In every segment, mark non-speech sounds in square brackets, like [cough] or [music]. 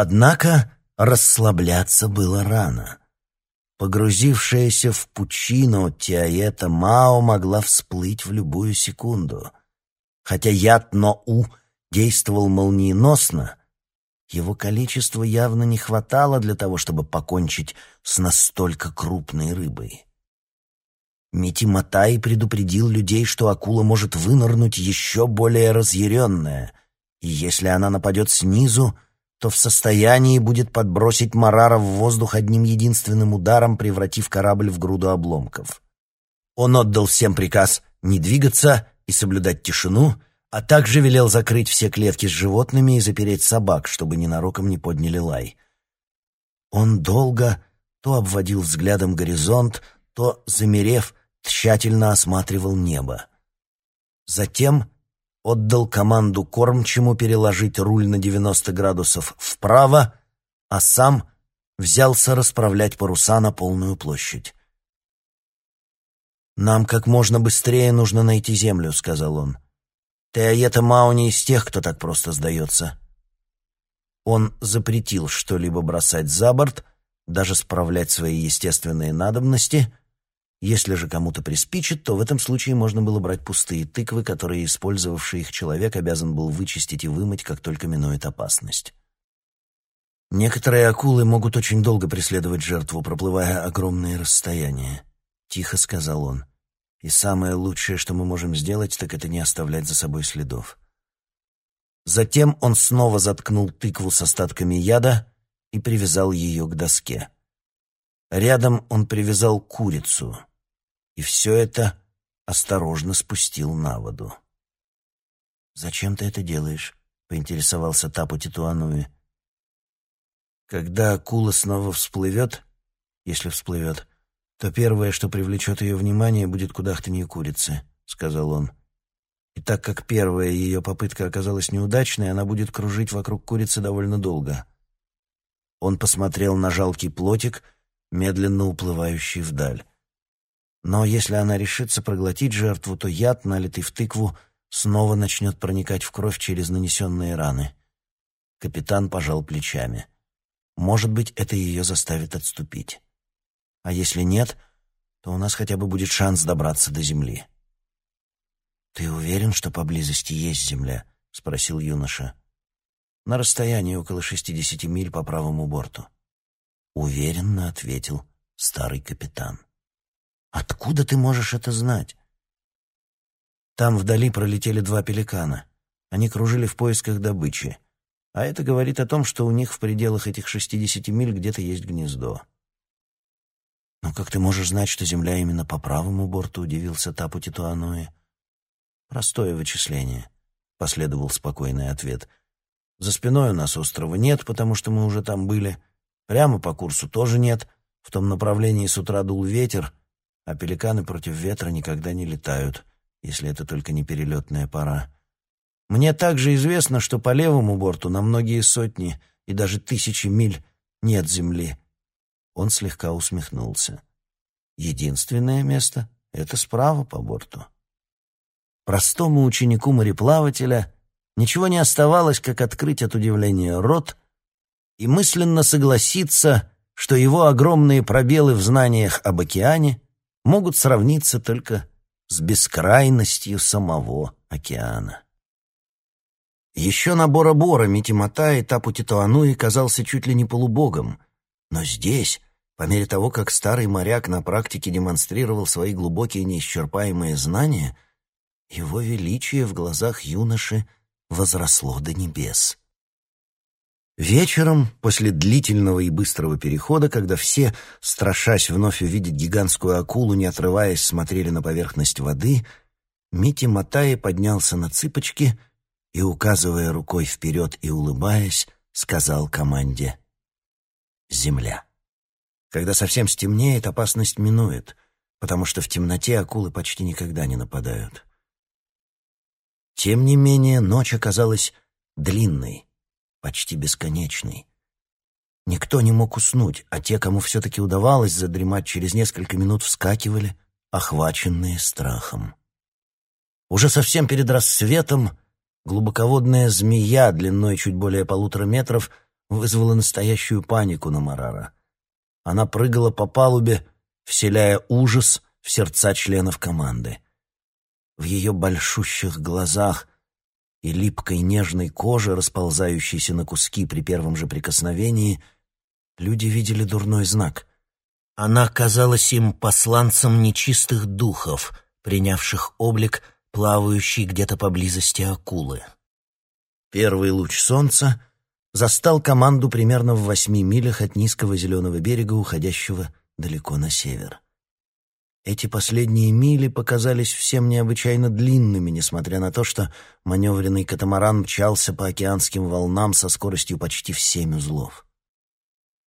Однако расслабляться было рано. Погрузившаяся в пучину Тиаета Мао могла всплыть в любую секунду. Хотя яд Но-У действовал молниеносно, его количества явно не хватало для того, чтобы покончить с настолько крупной рыбой. Мити Матай предупредил людей, что акула может вынырнуть еще более разъяренная, и если она нападет снизу, то в состоянии будет подбросить Марара в воздух одним единственным ударом, превратив корабль в груду обломков. Он отдал всем приказ не двигаться и соблюдать тишину, а также велел закрыть все клетки с животными и запереть собак, чтобы ненароком не подняли лай. Он долго то обводил взглядом горизонт, то, замерев, тщательно осматривал небо. Затем отдал команду кормчему переложить руль на 90 градусов вправо, а сам взялся расправлять паруса на полную площадь. «Нам как можно быстрее нужно найти землю», — сказал он. Теоета Мау не из тех, кто так просто сдается. Он запретил что-либо бросать за борт, даже справлять свои естественные надобности. Если же кому-то приспичит, то в этом случае можно было брать пустые тыквы, которые использовавший их человек обязан был вычистить и вымыть, как только минует опасность. «Некоторые акулы могут очень долго преследовать жертву, проплывая огромные расстояния», — тихо сказал он. И самое лучшее, что мы можем сделать, так это не оставлять за собой следов. Затем он снова заткнул тыкву с остатками яда и привязал ее к доске. Рядом он привязал курицу, и все это осторожно спустил на воду. «Зачем ты это делаешь?» — поинтересовался Тапу Титуануи. «Когда акула снова всплывет, если всплывет, то первое, что привлечет ее внимание, будет кудахтанье курицы», — сказал он. «И так как первая ее попытка оказалась неудачной, она будет кружить вокруг курицы довольно долго». Он посмотрел на жалкий плотик, медленно уплывающий вдаль. Но если она решится проглотить жертву, то яд, налитый в тыкву, снова начнет проникать в кровь через нанесенные раны. Капитан пожал плечами. Может быть, это ее заставит отступить. А если нет, то у нас хотя бы будет шанс добраться до земли. «Ты уверен, что поблизости есть земля?» — спросил юноша. «На расстоянии около шестидесяти миль по правому борту». Уверенно ответил старый капитан. «Откуда ты можешь это знать?» Там вдали пролетели два пеликана. Они кружили в поисках добычи. А это говорит о том, что у них в пределах этих шестидесяти миль где-то есть гнездо. «Но как ты можешь знать, что Земля именно по правому борту?» — удивился Тапу Титуанои. «Простое вычисление», — последовал спокойный ответ. «За спиной у нас острова нет, потому что мы уже там были. Прямо по курсу тоже нет. В том направлении с утра дул ветер, а пеликаны против ветра никогда не летают, если это только не перелетная пора. Мне также известно, что по левому борту на многие сотни и даже тысячи миль нет земли, он слегка усмехнулся. Единственное место — это справа по борту. Простому ученику-мореплавателя ничего не оставалось, как открыть от удивления рот и мысленно согласиться, что его огромные пробелы в знаниях об океане могут сравниться только с бескрайностью самого океана. Еще на Бора-Бора Митимата Тапу Титуануи казался чуть ли не полубогом, но здесь, по мере того, как старый моряк на практике демонстрировал свои глубокие неисчерпаемые знания, его величие в глазах юноши возросло до небес. Вечером, после длительного и быстрого перехода, когда все, страшась вновь увидеть гигантскую акулу, не отрываясь, смотрели на поверхность воды, Мити Матаи поднялся на цыпочки и, указывая рукой вперед и улыбаясь, сказал команде «Земля». Когда совсем стемнеет, опасность минует, потому что в темноте акулы почти никогда не нападают. Тем не менее, ночь оказалась длинной, почти бесконечной. Никто не мог уснуть, а те, кому все-таки удавалось задремать, через несколько минут вскакивали, охваченные страхом. Уже совсем перед рассветом глубоководная змея длиной чуть более полутора метров вызвало настоящую панику на Марара. Она прыгала по палубе, вселяя ужас в сердца членов команды. В ее большущих глазах и липкой нежной коже, расползающейся на куски при первом же прикосновении, люди видели дурной знак. Она казалась им посланцем нечистых духов, принявших облик плавающей где-то поблизости акулы. Первый луч солнца застал команду примерно в восьми милях от низкого зеленого берега, уходящего далеко на север. Эти последние мили показались всем необычайно длинными, несмотря на то, что маневренный катамаран мчался по океанским волнам со скоростью почти в семь узлов.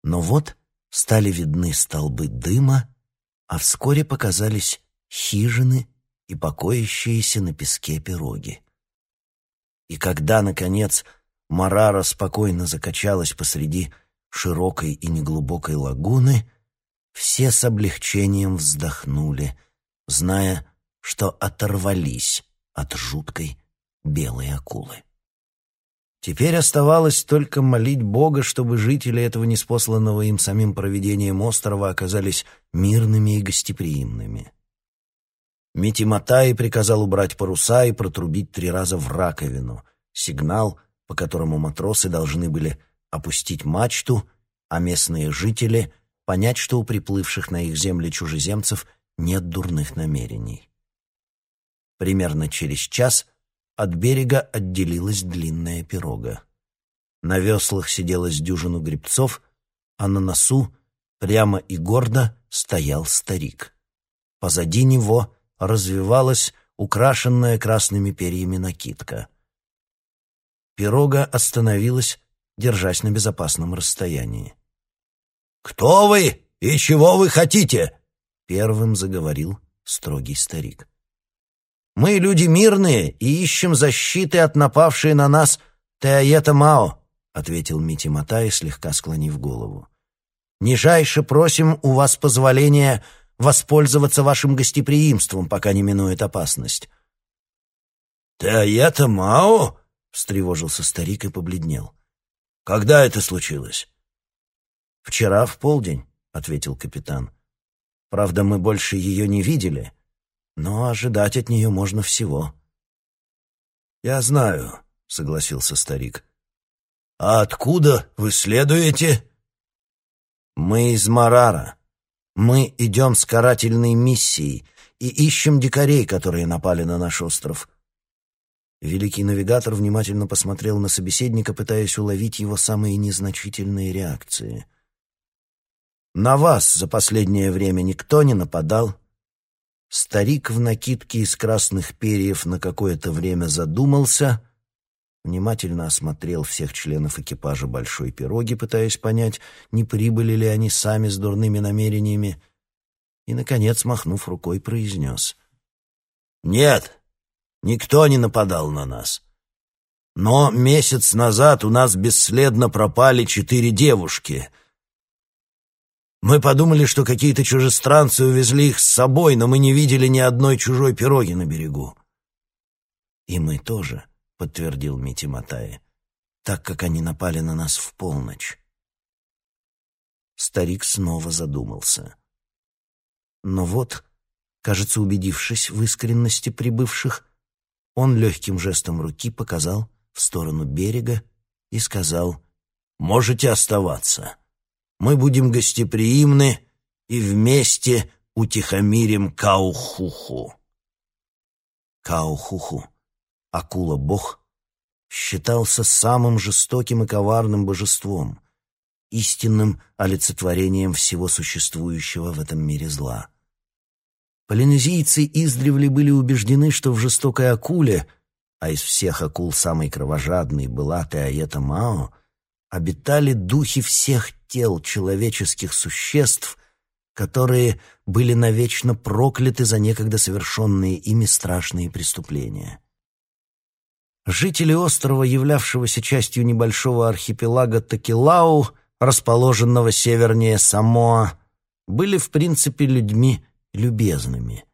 Но вот стали видны столбы дыма, а вскоре показались хижины и покоящиеся на песке пироги. И когда, наконец, Марара спокойно закачалась посреди широкой и неглубокой лагуны, все с облегчением вздохнули, зная, что оторвались от жуткой белой акулы. Теперь оставалось только молить Бога, чтобы жители этого неспосланного им самим провидением острова оказались мирными и гостеприимными. Митиматай приказал убрать паруса и протрубить три раза в раковину, сигнал, по которому матросы должны были опустить мачту, а местные жители понять, что у приплывших на их земли чужеземцев нет дурных намерений. Примерно через час от берега отделилась длинная пирога. На веслах сидело с дюжину гребцов, а на носу, прямо и гордо, стоял старик. Позади него развивалась украшенная красными перьями накидка. Пирога остановилась, держась на безопасном расстоянии. «Кто вы и чего вы хотите?» — первым заговорил строгий старик. «Мы люди мирные и ищем защиты от напавшей на нас Теаета Мао», — ответил Мити Матай, слегка склонив голову. «Нижайше просим у вас позволения воспользоваться вашим гостеприимством, пока не минует опасность». «Теаета Мао?» — встревожился старик и побледнел. «Когда это случилось?» «Вчера в полдень», — ответил капитан. «Правда, мы больше ее не видели, но ожидать от нее можно всего». «Я знаю», — согласился старик. «А откуда вы следуете?» «Мы из Марара. Мы идем с карательной миссией и ищем дикарей, которые напали на наш остров». Великий навигатор внимательно посмотрел на собеседника, пытаясь уловить его самые незначительные реакции — на вас за последнее время никто не нападал?» Старик в накидке из красных перьев на какое-то время задумался, внимательно осмотрел всех членов экипажа большой пироги, пытаясь понять, не прибыли ли они сами с дурными намерениями, и, наконец, махнув рукой, произнес. «Нет, никто не нападал на нас. Но месяц назад у нас бесследно пропали четыре девушки — мы подумали, что какие-то чужестранцы увезли их с собой, но мы не видели ни одной чужой пироги на берегу. «И мы тоже», — подтвердил Мити Матай, «так как они напали на нас в полночь». Старик снова задумался. Но вот, кажется, убедившись в искренности прибывших, он легким жестом руки показал в сторону берега и сказал «Можете оставаться» мы будем гостеприимны и вместе утихомирим Каухуху. Каухуху, акула-бог, считался самым жестоким и коварным божеством, истинным олицетворением всего существующего в этом мире зла. Полинезийцы издревле были убеждены, что в жестокой акуле, а из всех акул самой кровожадной была Теаета Мао, обитали духи всех тел человеческих существ, которые были навечно прокляты за некогда совершенные ими страшные преступления. Жители острова, являвшегося частью небольшого архипелага Такилау, расположенного севернее Самоа, были в принципе людьми любезными.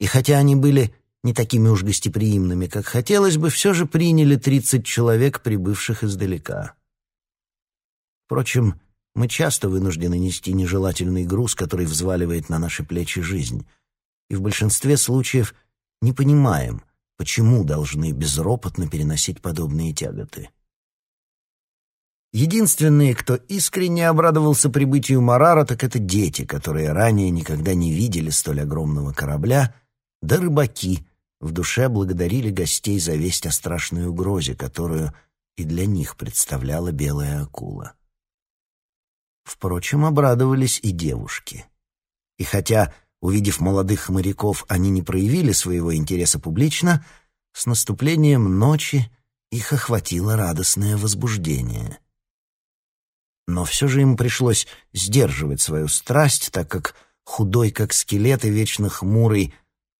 И хотя они были не такими уж гостеприимными, как хотелось бы, все же приняли тридцать человек, прибывших издалека. Впрочем, мы часто вынуждены нести нежелательный груз, который взваливает на наши плечи жизнь, и в большинстве случаев не понимаем, почему должны безропотно переносить подобные тяготы. Единственные, кто искренне обрадовался прибытию Марара, так это дети, которые ранее никогда не видели столь огромного корабля, да рыбаки в душе благодарили гостей за весть о страшной угрозе, которую и для них представляла белая акула. Впрочем, обрадовались и девушки. И хотя, увидев молодых моряков, они не проявили своего интереса публично, с наступлением ночи их охватило радостное возбуждение — но все же им пришлось сдерживать свою страсть, так как худой, как скелет и вечно хмурый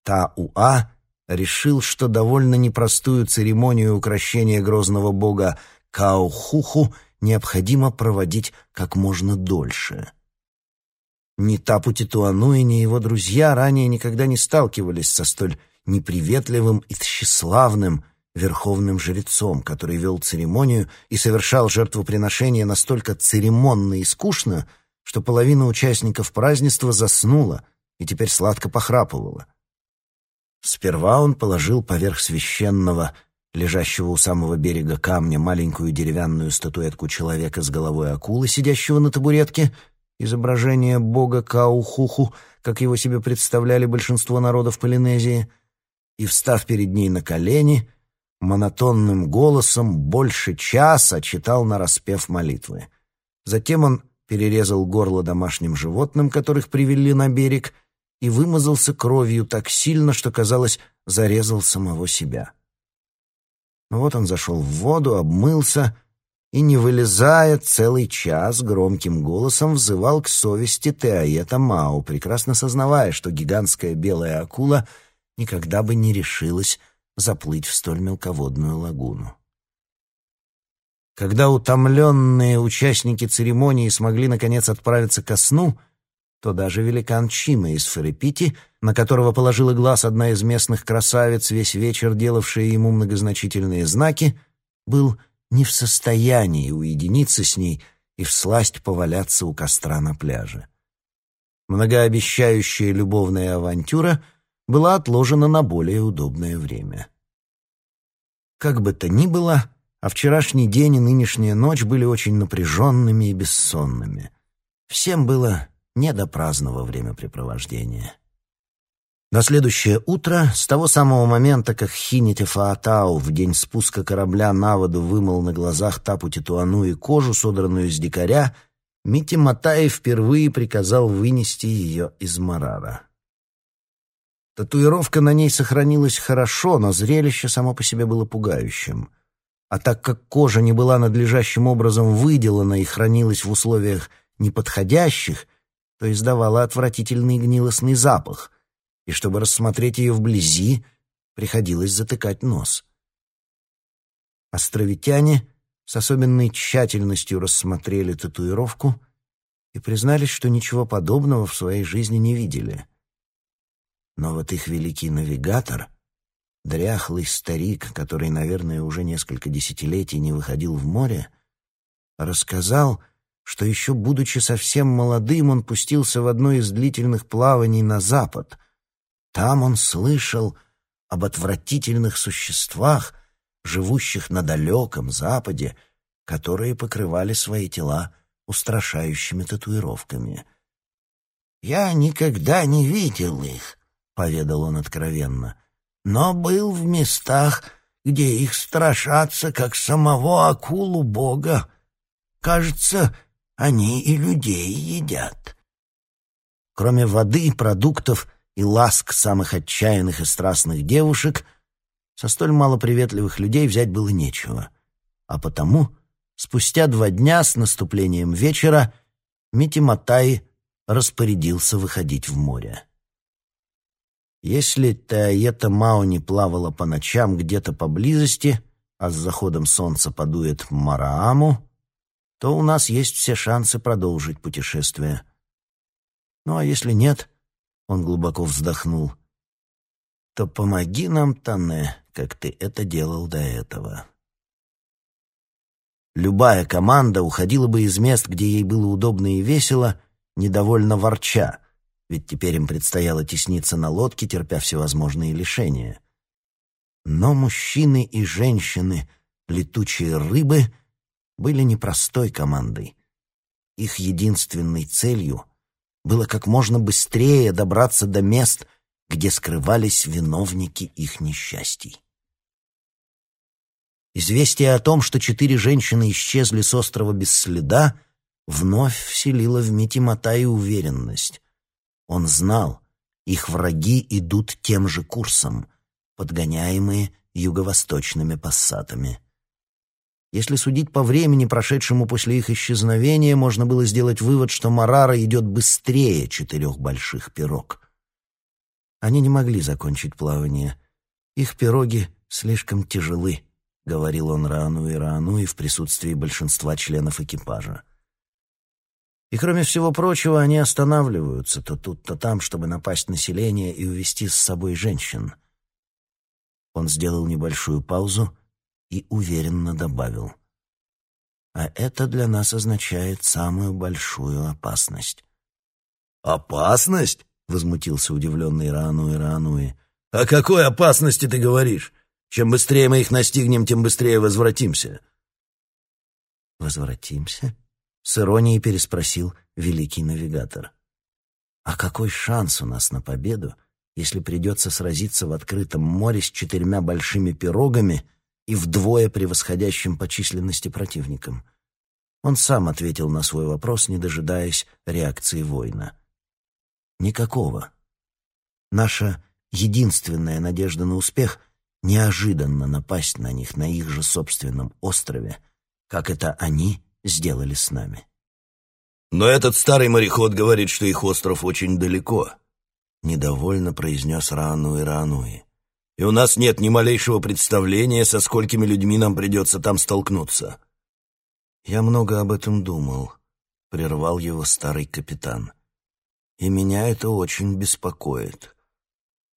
Та-Уа решил, что довольно непростую церемонию украшения грозного бога Каохуху необходимо проводить как можно дольше. Ни Тапу Титуану ни его друзья ранее никогда не сталкивались со столь неприветливым и тщеславным, верховным жрецом, который вел церемонию и совершал жертвоприношение настолько церемонно и скучно, что половина участников празднества заснула и теперь сладко похрапывала. Сперва он положил поверх священного, лежащего у самого берега камня, маленькую деревянную статуэтку человека с головой акулы, сидящего на табуретке, изображение бога Каухуху, как его себе представляли большинство народов Полинезии, и, встав перед ней на колени, — монотонным голосом больше часа читал нараспев молитвы. Затем он перерезал горло домашним животным, которых привели на берег, и вымазался кровью так сильно, что, казалось, зарезал самого себя. Но вот он зашел в воду, обмылся и, не вылезая, целый час громким голосом взывал к совести Теаета Мау, прекрасно сознавая, что гигантская белая акула никогда бы не решилась заплыть в столь мелководную лагуну. Когда утомленные участники церемонии смогли наконец отправиться ко сну, то даже великан Чима из Ферепити, на которого положила глаз одна из местных красавиц, весь вечер делавшая ему многозначительные знаки, был не в состоянии уединиться с ней и всласть поваляться у костра на пляже. Многообещающая любовная авантюра — была отложена на более удобное время. Как бы то ни было, а вчерашний день и нынешняя ночь были очень напряженными и бессонными. Всем было не до праздного времяпрепровождения. На следующее утро, с того самого момента, как Хинити Фаатау в день спуска корабля на воду вымыл на глазах Тапу Титуану и кожу, содранную с дикаря, Мити Матай впервые приказал вынести ее из Марара. Татуировка на ней сохранилась хорошо, но зрелище само по себе было пугающим. А так как кожа не была надлежащим образом выделана и хранилась в условиях неподходящих, то издавала отвратительный гнилостный запах, и чтобы рассмотреть ее вблизи, приходилось затыкать нос. Островитяне с особенной тщательностью рассмотрели татуировку и признались, что ничего подобного в своей жизни не видели. Но вот их великий навигатор, дряхлый старик, который, наверное, уже несколько десятилетий не выходил в море, рассказал, что еще будучи совсем молодым, он пустился в одно из длительных плаваний на запад. Там он слышал об отвратительных существах, живущих на далеком западе, которые покрывали свои тела устрашающими татуировками. «Я никогда не видел их», поведал он откровенно, но был в местах, где их страшатся, как самого акулу бога. Кажется, они и людей едят. Кроме воды, продуктов и ласк самых отчаянных и страстных девушек, со столь малоприветливых людей взять было нечего. А потому, спустя два дня с наступлением вечера, Мити Матай распорядился выходить в море. Если Таэта Мао не плавала по ночам где-то поблизости, а с заходом солнца подует Марааму, то у нас есть все шансы продолжить путешествие. Ну а если нет, он глубоко вздохнул, то помоги нам, Тане, как ты это делал до этого. Любая команда уходила бы из мест, где ей было удобно и весело, недовольно ворча, ведь теперь им предстояло тесниться на лодке, терпя всевозможные лишения. Но мужчины и женщины, летучие рыбы, были непростой командой. Их единственной целью было как можно быстрее добраться до мест, где скрывались виновники их несчастий. Известие о том, что четыре женщины исчезли с острова без следа, вновь вселило в Мити Матай уверенность. Он знал, их враги идут тем же курсом, подгоняемые юго-восточными пассатами. Если судить по времени, прошедшему после их исчезновения, можно было сделать вывод, что Марара идет быстрее четырех больших пирог. Они не могли закончить плавание. Их пироги слишком тяжелы, — говорил он Рану и Рану и в присутствии большинства членов экипажа. И кроме всего прочего, они останавливаются то тут, то там, чтобы напасть на селение и увести с собой женщин. Он сделал небольшую паузу и уверенно добавил. А это для нас означает самую большую опасность. «Опасность?» — возмутился удивленный Раануи Раануи. «О какой опасности ты говоришь? Чем быстрее мы их настигнем, тем быстрее возвратимся». «Возвратимся?» — с иронией переспросил великий навигатор. «А какой шанс у нас на победу, если придется сразиться в открытом море с четырьмя большими пирогами и вдвое превосходящим по численности противником?» Он сам ответил на свой вопрос, не дожидаясь реакции воина. «Никакого. Наша единственная надежда на успех — неожиданно напасть на них на их же собственном острове, как это они сделали с нами». «Но этот старый мореход говорит, что их остров очень далеко», — недовольно произнес Раануи Раануи. «И у нас нет ни малейшего представления, со сколькими людьми нам придется там столкнуться». «Я много об этом думал», — прервал его старый капитан. «И меня это очень беспокоит.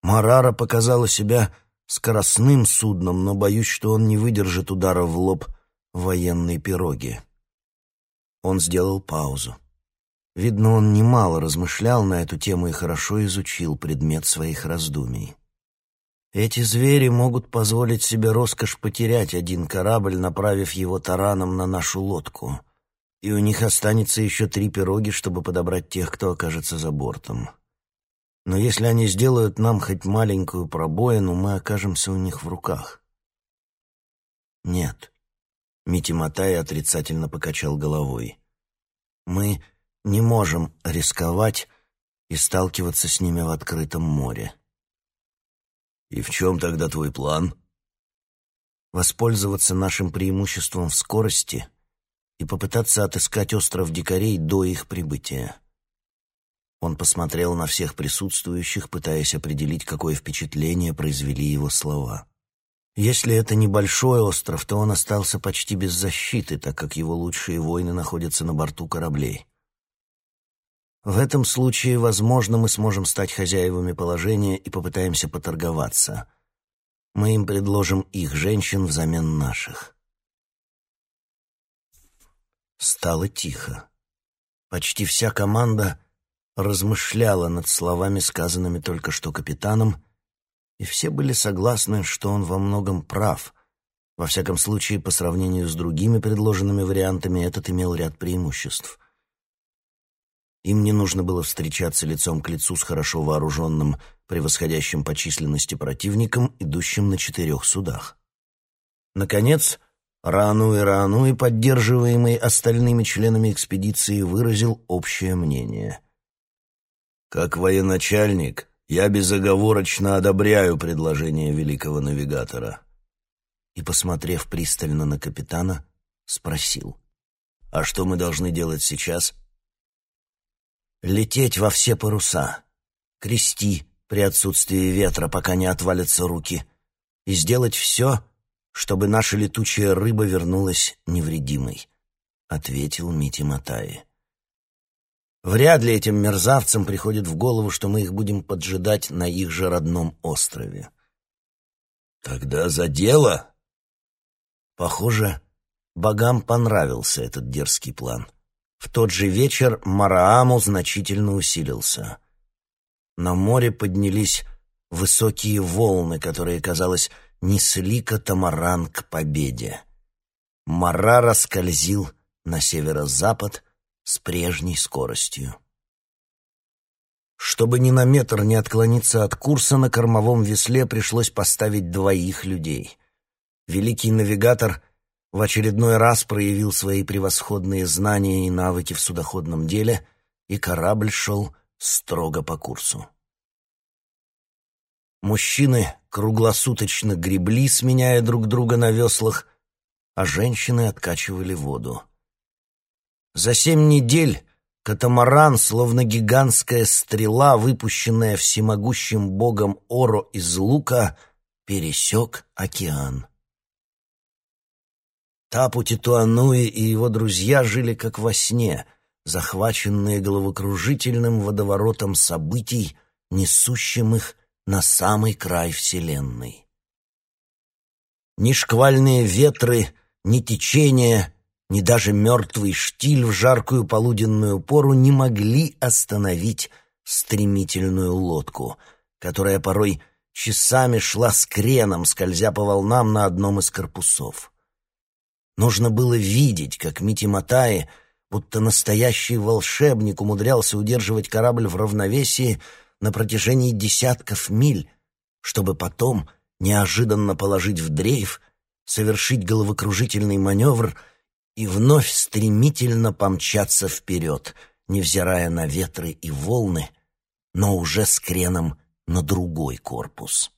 Марара показала себя скоростным судном, но боюсь, что он не выдержит удара в лоб военной пироги». Он сделал паузу. Видно, он немало размышлял на эту тему и хорошо изучил предмет своих раздумий. Эти звери могут позволить себе роскошь потерять один корабль, направив его тараном на нашу лодку. И у них останется еще три пироги, чтобы подобрать тех, кто окажется за бортом. Но если они сделают нам хоть маленькую пробоину, мы окажемся у них в руках. Нет. Мити Матай отрицательно покачал головой. Мы не можем рисковать и сталкиваться с ними в открытом море. «И в чем тогда твой план?» «Воспользоваться нашим преимуществом в скорости и попытаться отыскать остров дикарей до их прибытия». Он посмотрел на всех присутствующих, пытаясь определить, какое впечатление произвели его слова. Если это небольшой остров, то он остался почти без защиты, так как его лучшие воины находятся на борту кораблей. В этом случае, возможно, мы сможем стать хозяевами положения и попытаемся поторговаться. Мы им предложим их женщин взамен наших. Стало тихо. Почти вся команда размышляла над словами, сказанными только что капитаном, и все были согласны, что он во многом прав. Во всяком случае, по сравнению с другими предложенными вариантами, этот имел ряд преимуществ. Им не нужно было встречаться лицом к лицу с хорошо вооруженным, превосходящим по численности противником, идущим на четырех судах. Наконец, Рану и Рану и поддерживаемый остальными членами экспедиции выразил общее мнение. «Как военачальник, я безоговорочно одобряю предложение великого навигатора». И, посмотрев пристально на капитана, спросил. «А что мы должны делать сейчас?» Лететь во все паруса, крести при отсутствии ветра, пока не отвалятся руки, и сделать все, чтобы наша летучая рыба вернулась невредимой, — ответил Мити Матаи. Вряд ли этим мерзавцам приходит в голову, что мы их будем поджидать на их же родном острове. Тогда за дело? Похоже, Богам понравился этот дерзкий план. В тот же вечер Марааму значительно усилился. На море поднялись высокие волны, которые, казалось, несли катамаран к победе. Мара раскользил на северо-запад с прежней скоростью. Чтобы ни на метр не отклониться от курса, на кормовом весле пришлось поставить двоих людей. Великий навигатор в очередной раз проявил свои превосходные знания и навыки в судоходном деле, и корабль шел строго по курсу. Мужчины круглосуточно гребли, сменяя друг друга на веслах, а женщины откачивали воду. За семь недель катамаран, словно гигантская стрела, выпущенная всемогущим богом Оро из лука, пересек океан. Тапу Титуануи и его друзья жили как во сне, захваченные головокружительным водоворотом событий, несущим их на самый край Вселенной. Ни шквальные ветры, ни течения, ни даже мертвый штиль в жаркую полуденную пору не могли остановить стремительную лодку, которая порой часами шла с креном, скользя по волнам на одном из корпусов. Нужно было видеть, как Мити Матаи, будто настоящий волшебник, умудрялся удерживать корабль в равновесии на протяжении десятков миль, чтобы потом неожиданно положить в дрейф, совершить головокружительный маневр и вновь стремительно помчаться вперед, невзирая на ветры и волны, но уже с креном на другой корпус.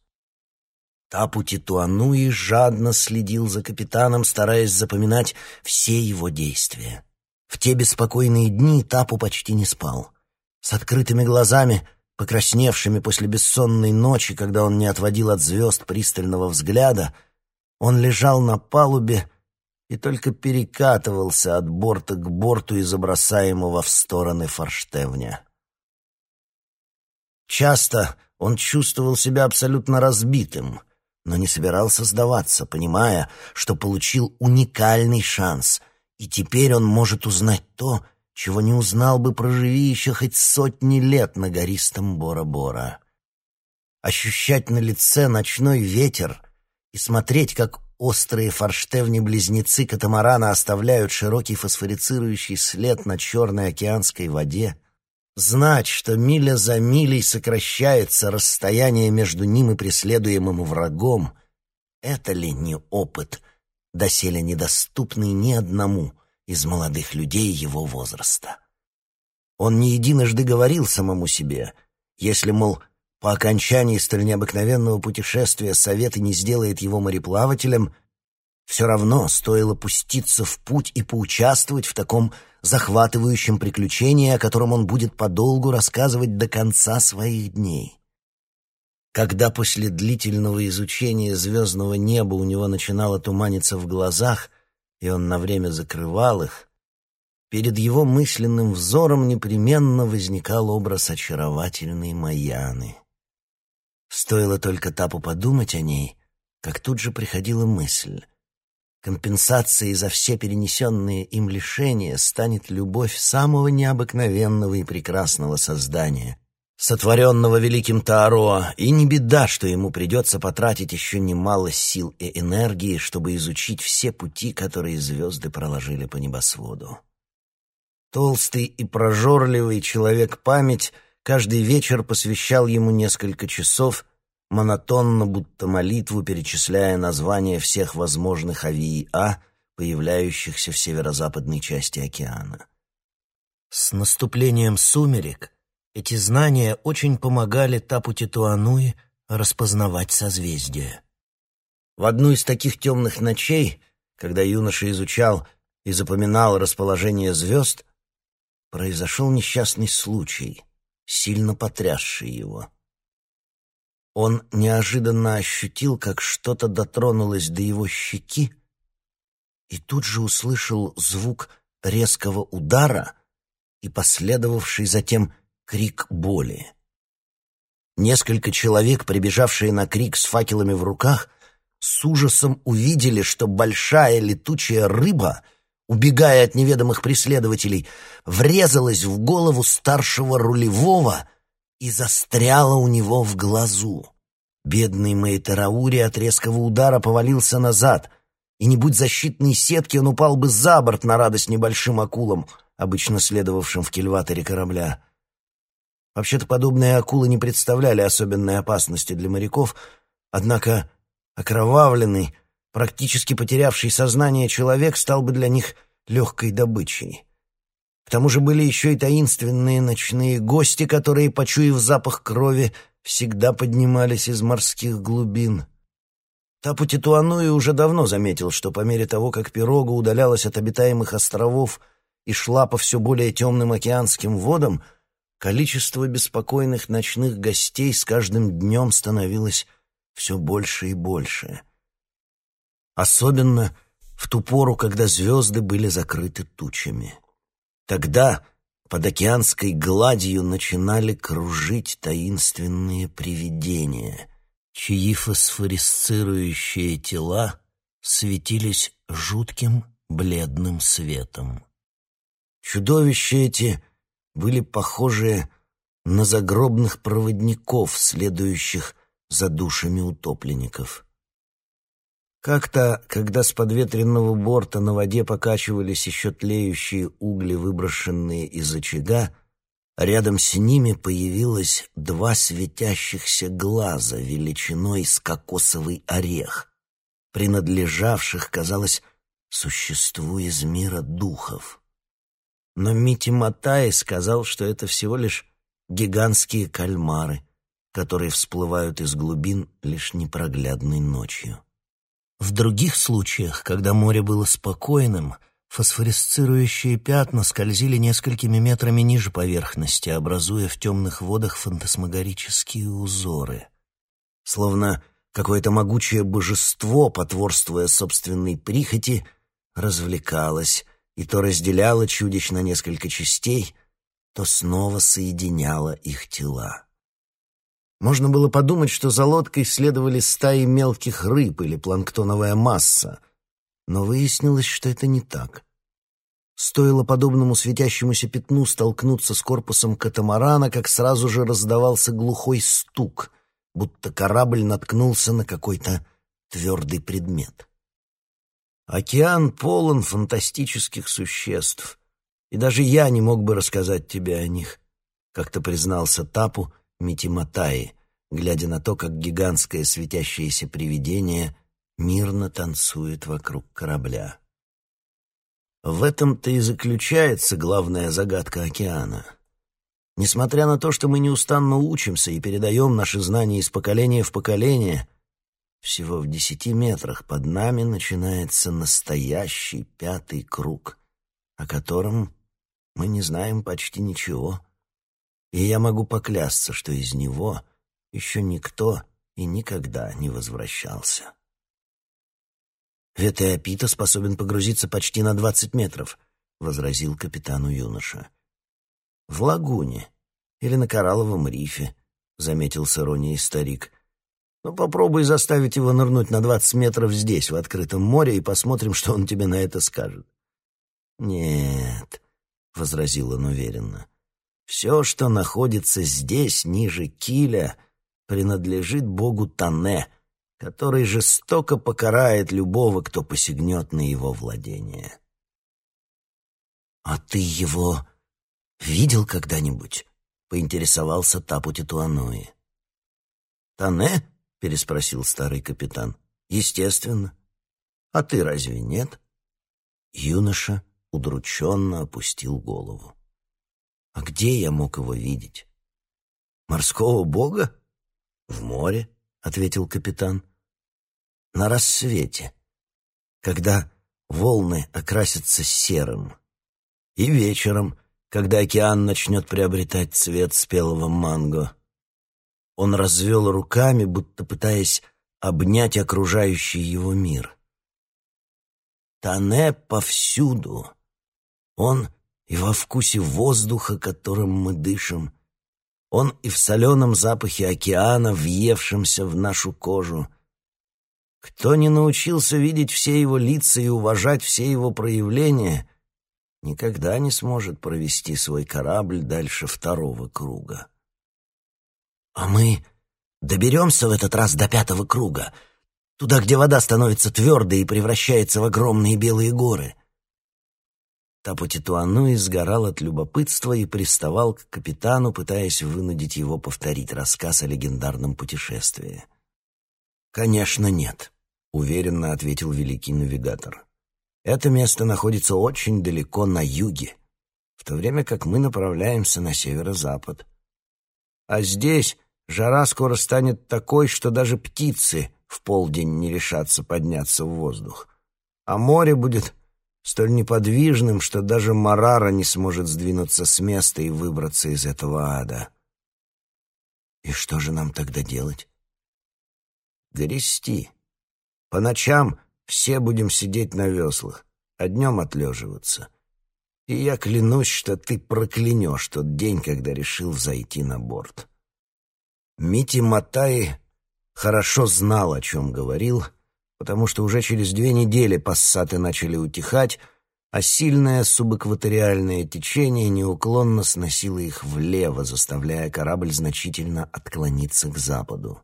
Тапу Титуануи жадно следил за капитаном, стараясь запоминать все его действия. В те беспокойные дни Тапу почти не спал. С открытыми глазами Покрасневшими после бессонной ночи, когда он не отводил от звезд пристального взгляда, он лежал на палубе и только перекатывался от борта к борту из забросаемого в стороны форштевня. Часто он чувствовал себя абсолютно разбитым, но не собирался сдаваться, понимая, что получил уникальный шанс, и теперь он может узнать то, чего не узнал бы, проживи еще хоть сотни лет на гористом Бора-Бора. Ощущать на лице ночной ветер и смотреть, как острые форштевни-близнецы катамарана оставляют широкий фосфорицирующий след на черной океанской воде, знать, что миля за милей сокращается расстояние между ним и преследуемым врагом, это ли не опыт, доселе недоступный ни одному — из молодых людей его возраста. Он не единожды говорил самому себе, если, мол, по окончании столь необыкновенного путешествия совет не сделает его мореплавателем, все равно стоило пуститься в путь и поучаствовать в таком захватывающем приключении, о котором он будет подолгу рассказывать до конца своих дней. Когда после длительного изучения звездного неба у него начинало туманиться в глазах, и он на время закрывал их, перед его мысленным взором непременно возникал образ очаровательной Маяны. Стоило только Тапу подумать о ней, как тут же приходила мысль. Компенсацией за все перенесенные им лишения станет любовь самого необыкновенного и прекрасного создания, сотворенного великим Тааро, и не беда, что ему придется потратить еще немало сил и энергии, чтобы изучить все пути, которые звезды проложили по небосводу. Толстый и прожорливый человек-память каждый вечер посвящал ему несколько часов, монотонно, будто молитву, перечисляя названия всех возможных авиа, появляющихся в северо-западной части океана. С наступлением сумерек эти знания очень помогали Тапу Титуануи распознавать созвездия. В одну из таких темных ночей, когда юноша изучал и запоминал расположение звезд, произошел несчастный случай, сильно потрясший его. Он неожиданно ощутил, как что-то дотронулось до его щеки, и тут же услышал звук резкого удара и последовавший затем крик боли. Несколько человек, прибежавшие на крик с факелами в руках, с ужасом увидели, что большая летучая рыба, убегая от неведомых преследователей, врезалась в голову старшего рулевого и застряла у него в глазу. Бедный Мейтераури от резкого удара повалился назад, и не будь защитной сетки, он упал бы за борт на радость небольшим акулам, обычно следовавшим в кильваторе корабля. Вообще-то подобные акулы не представляли особенной опасности для моряков, однако окровавленный, практически потерявший сознание человек стал бы для них легкой добычей. К тому же были еще и таинственные ночные гости, которые, почуяв запах крови, всегда поднимались из морских глубин. Тапу Титуануи уже давно заметил, что по мере того, как пирога удалялась от обитаемых островов и шла по все более темным океанским водам, количество беспокойных ночных гостей с каждым днем становилось все больше и больше. Особенно в ту пору, когда звезды были закрыты тучами. Тогда под океанской гладью начинали кружить таинственные привидения, чьи фосфорисцирующие тела светились жутким бледным светом. Чудовища эти были похожи на загробных проводников, следующих за душами утопленников. Как-то, когда с подветренного борта на воде покачивались еще тлеющие угли, выброшенные из очага, рядом с ними появилось два светящихся глаза величиной с кокосовый орех, принадлежавших, казалось, существу из мира духов. Но Мити Матай сказал, что это всего лишь гигантские кальмары, которые всплывают из глубин лишь непроглядной ночью. В других случаях, когда море было спокойным, фосфоресцирующие пятна скользили несколькими метрами ниже поверхности, образуя в темных водах фантасмагорические узоры. Словно какое-то могучее божество, потворствуя собственной прихоти, развлекалось и то разделяло чудищ на несколько частей, то снова соединяло их тела. Можно было подумать, что за лодкой следовали стаи мелких рыб или планктоновая масса, но выяснилось, что это не так. Стоило подобному светящемуся пятну столкнуться с корпусом катамарана, как сразу же раздавался глухой стук, будто корабль наткнулся на какой-то твердый предмет. Океан полон фантастических существ, и даже я не мог бы рассказать тебе о них, как-то признался Тапу, — Митиматаи, глядя на то, как гигантское светящееся привидение мирно танцует вокруг корабля. В этом-то и заключается главная загадка океана. Несмотря на то, что мы неустанно учимся и передаем наши знания из поколения в поколение, всего в десяти метрах под нами начинается настоящий пятый круг, о котором мы не знаем почти ничего и я могу поклясться, что из него еще никто и никогда не возвращался. «Ветеопита способен погрузиться почти на двадцать метров», — возразил капитану юноша. «В лагуне или на коралловом рифе», — заметил с иронией старик. «Ну, попробуй заставить его нырнуть на двадцать метров здесь, в открытом море, и посмотрим, что он тебе на это скажет». «Нет», — возразил он уверенно, — все, что находится здесь, ниже киля, принадлежит богу Тане, который жестоко покарает любого, кто посягнет на его владение. «А ты его видел когда-нибудь?» — поинтересовался Тапу Титуануи. «Тане?» — переспросил старый капитан. «Естественно. А ты разве нет?» Юноша удрученно опустил голову. А где я мог его видеть? Морского бога? В море, ответил капитан. На рассвете, когда волны окрасятся серым. И вечером, когда океан начнет приобретать цвет спелого манго. Он развел руками, будто пытаясь обнять окружающий его мир. Тане повсюду. Он и во вкусе воздуха, которым мы дышим. Он и в соленом запахе океана, въевшемся в нашу кожу. Кто не научился видеть все его лица и уважать все его проявления, никогда не сможет провести свой корабль дальше второго круга. «А мы доберемся в этот раз до пятого круга, туда, где вода становится твердой и превращается в огромные белые горы?» Тапотитуануи сгорал от любопытства и приставал к капитану, пытаясь вынудить его повторить рассказ о легендарном путешествии. «Конечно, нет», — уверенно ответил великий навигатор. «Это место находится очень далеко на юге, в то время как мы направляемся на северо-запад. А здесь жара скоро станет такой, что даже птицы в полдень не решатся подняться в воздух, а море будет столь неподвижным, что даже Марара не сможет сдвинуться с места и выбраться из этого ада. И что же нам тогда делать? Грести. По ночам все будем сидеть на веслах, а днем отлеживаться. И я клянусь, что ты проклянешь тот день, когда решил взойти на борт. Мити Матай хорошо знал, о чем говорил, потому что уже через две недели пассаты начали утихать, а сильное субэкваториальное течение неуклонно сносило их влево, заставляя корабль значительно отклониться к западу.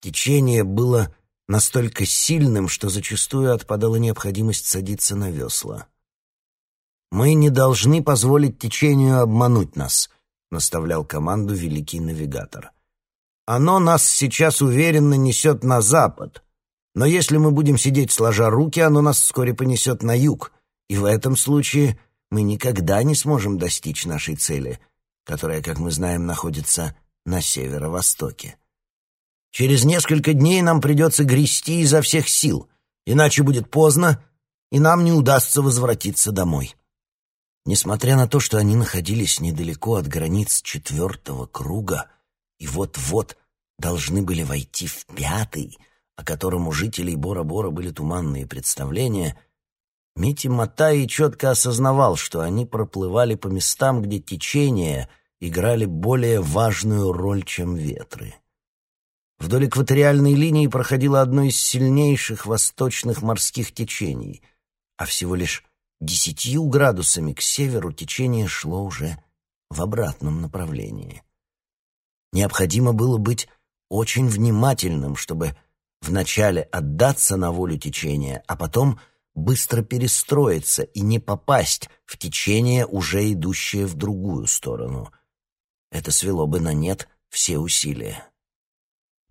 Течение было настолько сильным, что зачастую отпадала необходимость садиться на весла. «Мы не должны позволить течению обмануть нас», — наставлял команду великий навигатор. «Оно нас сейчас уверенно несет на запад, но если мы будем сидеть сложа руки, оно нас вскоре понесет на юг, и в этом случае мы никогда не сможем достичь нашей цели, которая, как мы знаем, находится на северо-востоке. Через несколько дней нам придется грести изо всех сил, иначе будет поздно, и нам не удастся возвратиться домой. Несмотря на то, что они находились недалеко от границ четвертого круга и вот-вот должны были войти в пятый — о котором у жителей Бора-Бора были туманные представления, Мити Матай четко осознавал, что они проплывали по местам, где течения играли более важную роль, чем ветры. Вдоль экваториальной линии проходило одно из сильнейших восточных морских течений, а всего лишь десятью градусами к северу течение шло уже в обратном направлении. Необходимо было быть очень внимательным, чтобы вначале отдаться на волю течения, а потом быстро перестроиться и не попасть в течение, уже идущее в другую сторону. Это свело бы на нет все усилия.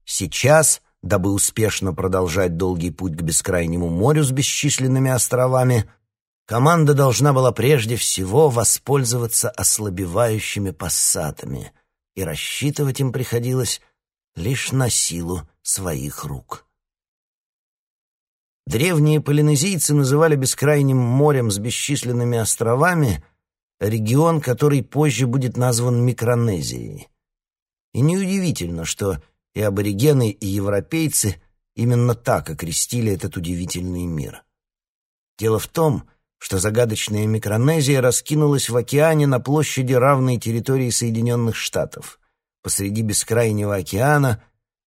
Сейчас, дабы успешно продолжать долгий путь к бескрайнему морю с бесчисленными островами, команда должна была прежде всего воспользоваться ослабевающими пассатами, и рассчитывать им приходилось лишь на силу своих рук. Древние полинезийцы называли бескрайним морем с бесчисленными островами регион, который позже будет назван Микронезией. И неудивительно, что и аборигены, и европейцы именно так окрестили этот удивительный мир. Дело в том, что загадочная Микронезия раскинулась в океане на площади, равной территории Соединенных Штатов. Посреди бескрайнего океана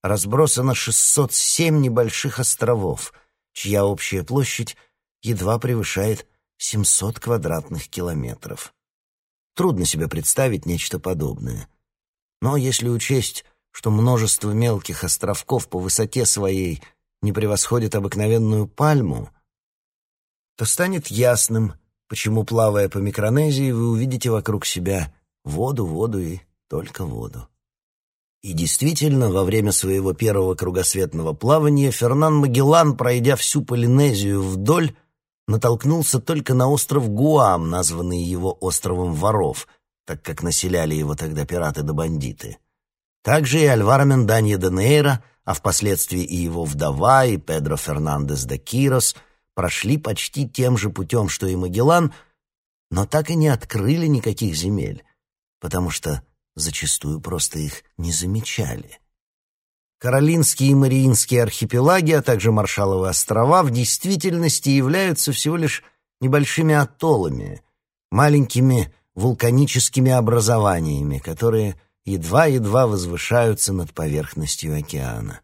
разбросано 607 небольших островов, чья общая площадь едва превышает 700 квадратных километров. Трудно себе представить нечто подобное. Но если учесть, что множество мелких островков по высоте своей не превосходят обыкновенную пальму, то станет ясным, почему, плавая по Микронезии, вы увидите вокруг себя воду, воду и только воду. И действительно, во время своего первого кругосветного плавания Фернан Магеллан, пройдя всю Полинезию вдоль, натолкнулся только на остров Гуам, названный его островом воров, так как населяли его тогда пираты да бандиты. Также и Альваро Менданье де Нейра, а впоследствии и его вдова, и Педро Фернандес де Кирос прошли почти тем же путем, что и Магеллан, но так и не открыли никаких земель, потому что зачастую просто их не замечали. Каролинские и Мариинские архипелаги, а также Маршаловы острова в действительности являются всего лишь небольшими атоллами, маленькими вулканическими образованиями, которые едва-едва возвышаются над поверхностью океана.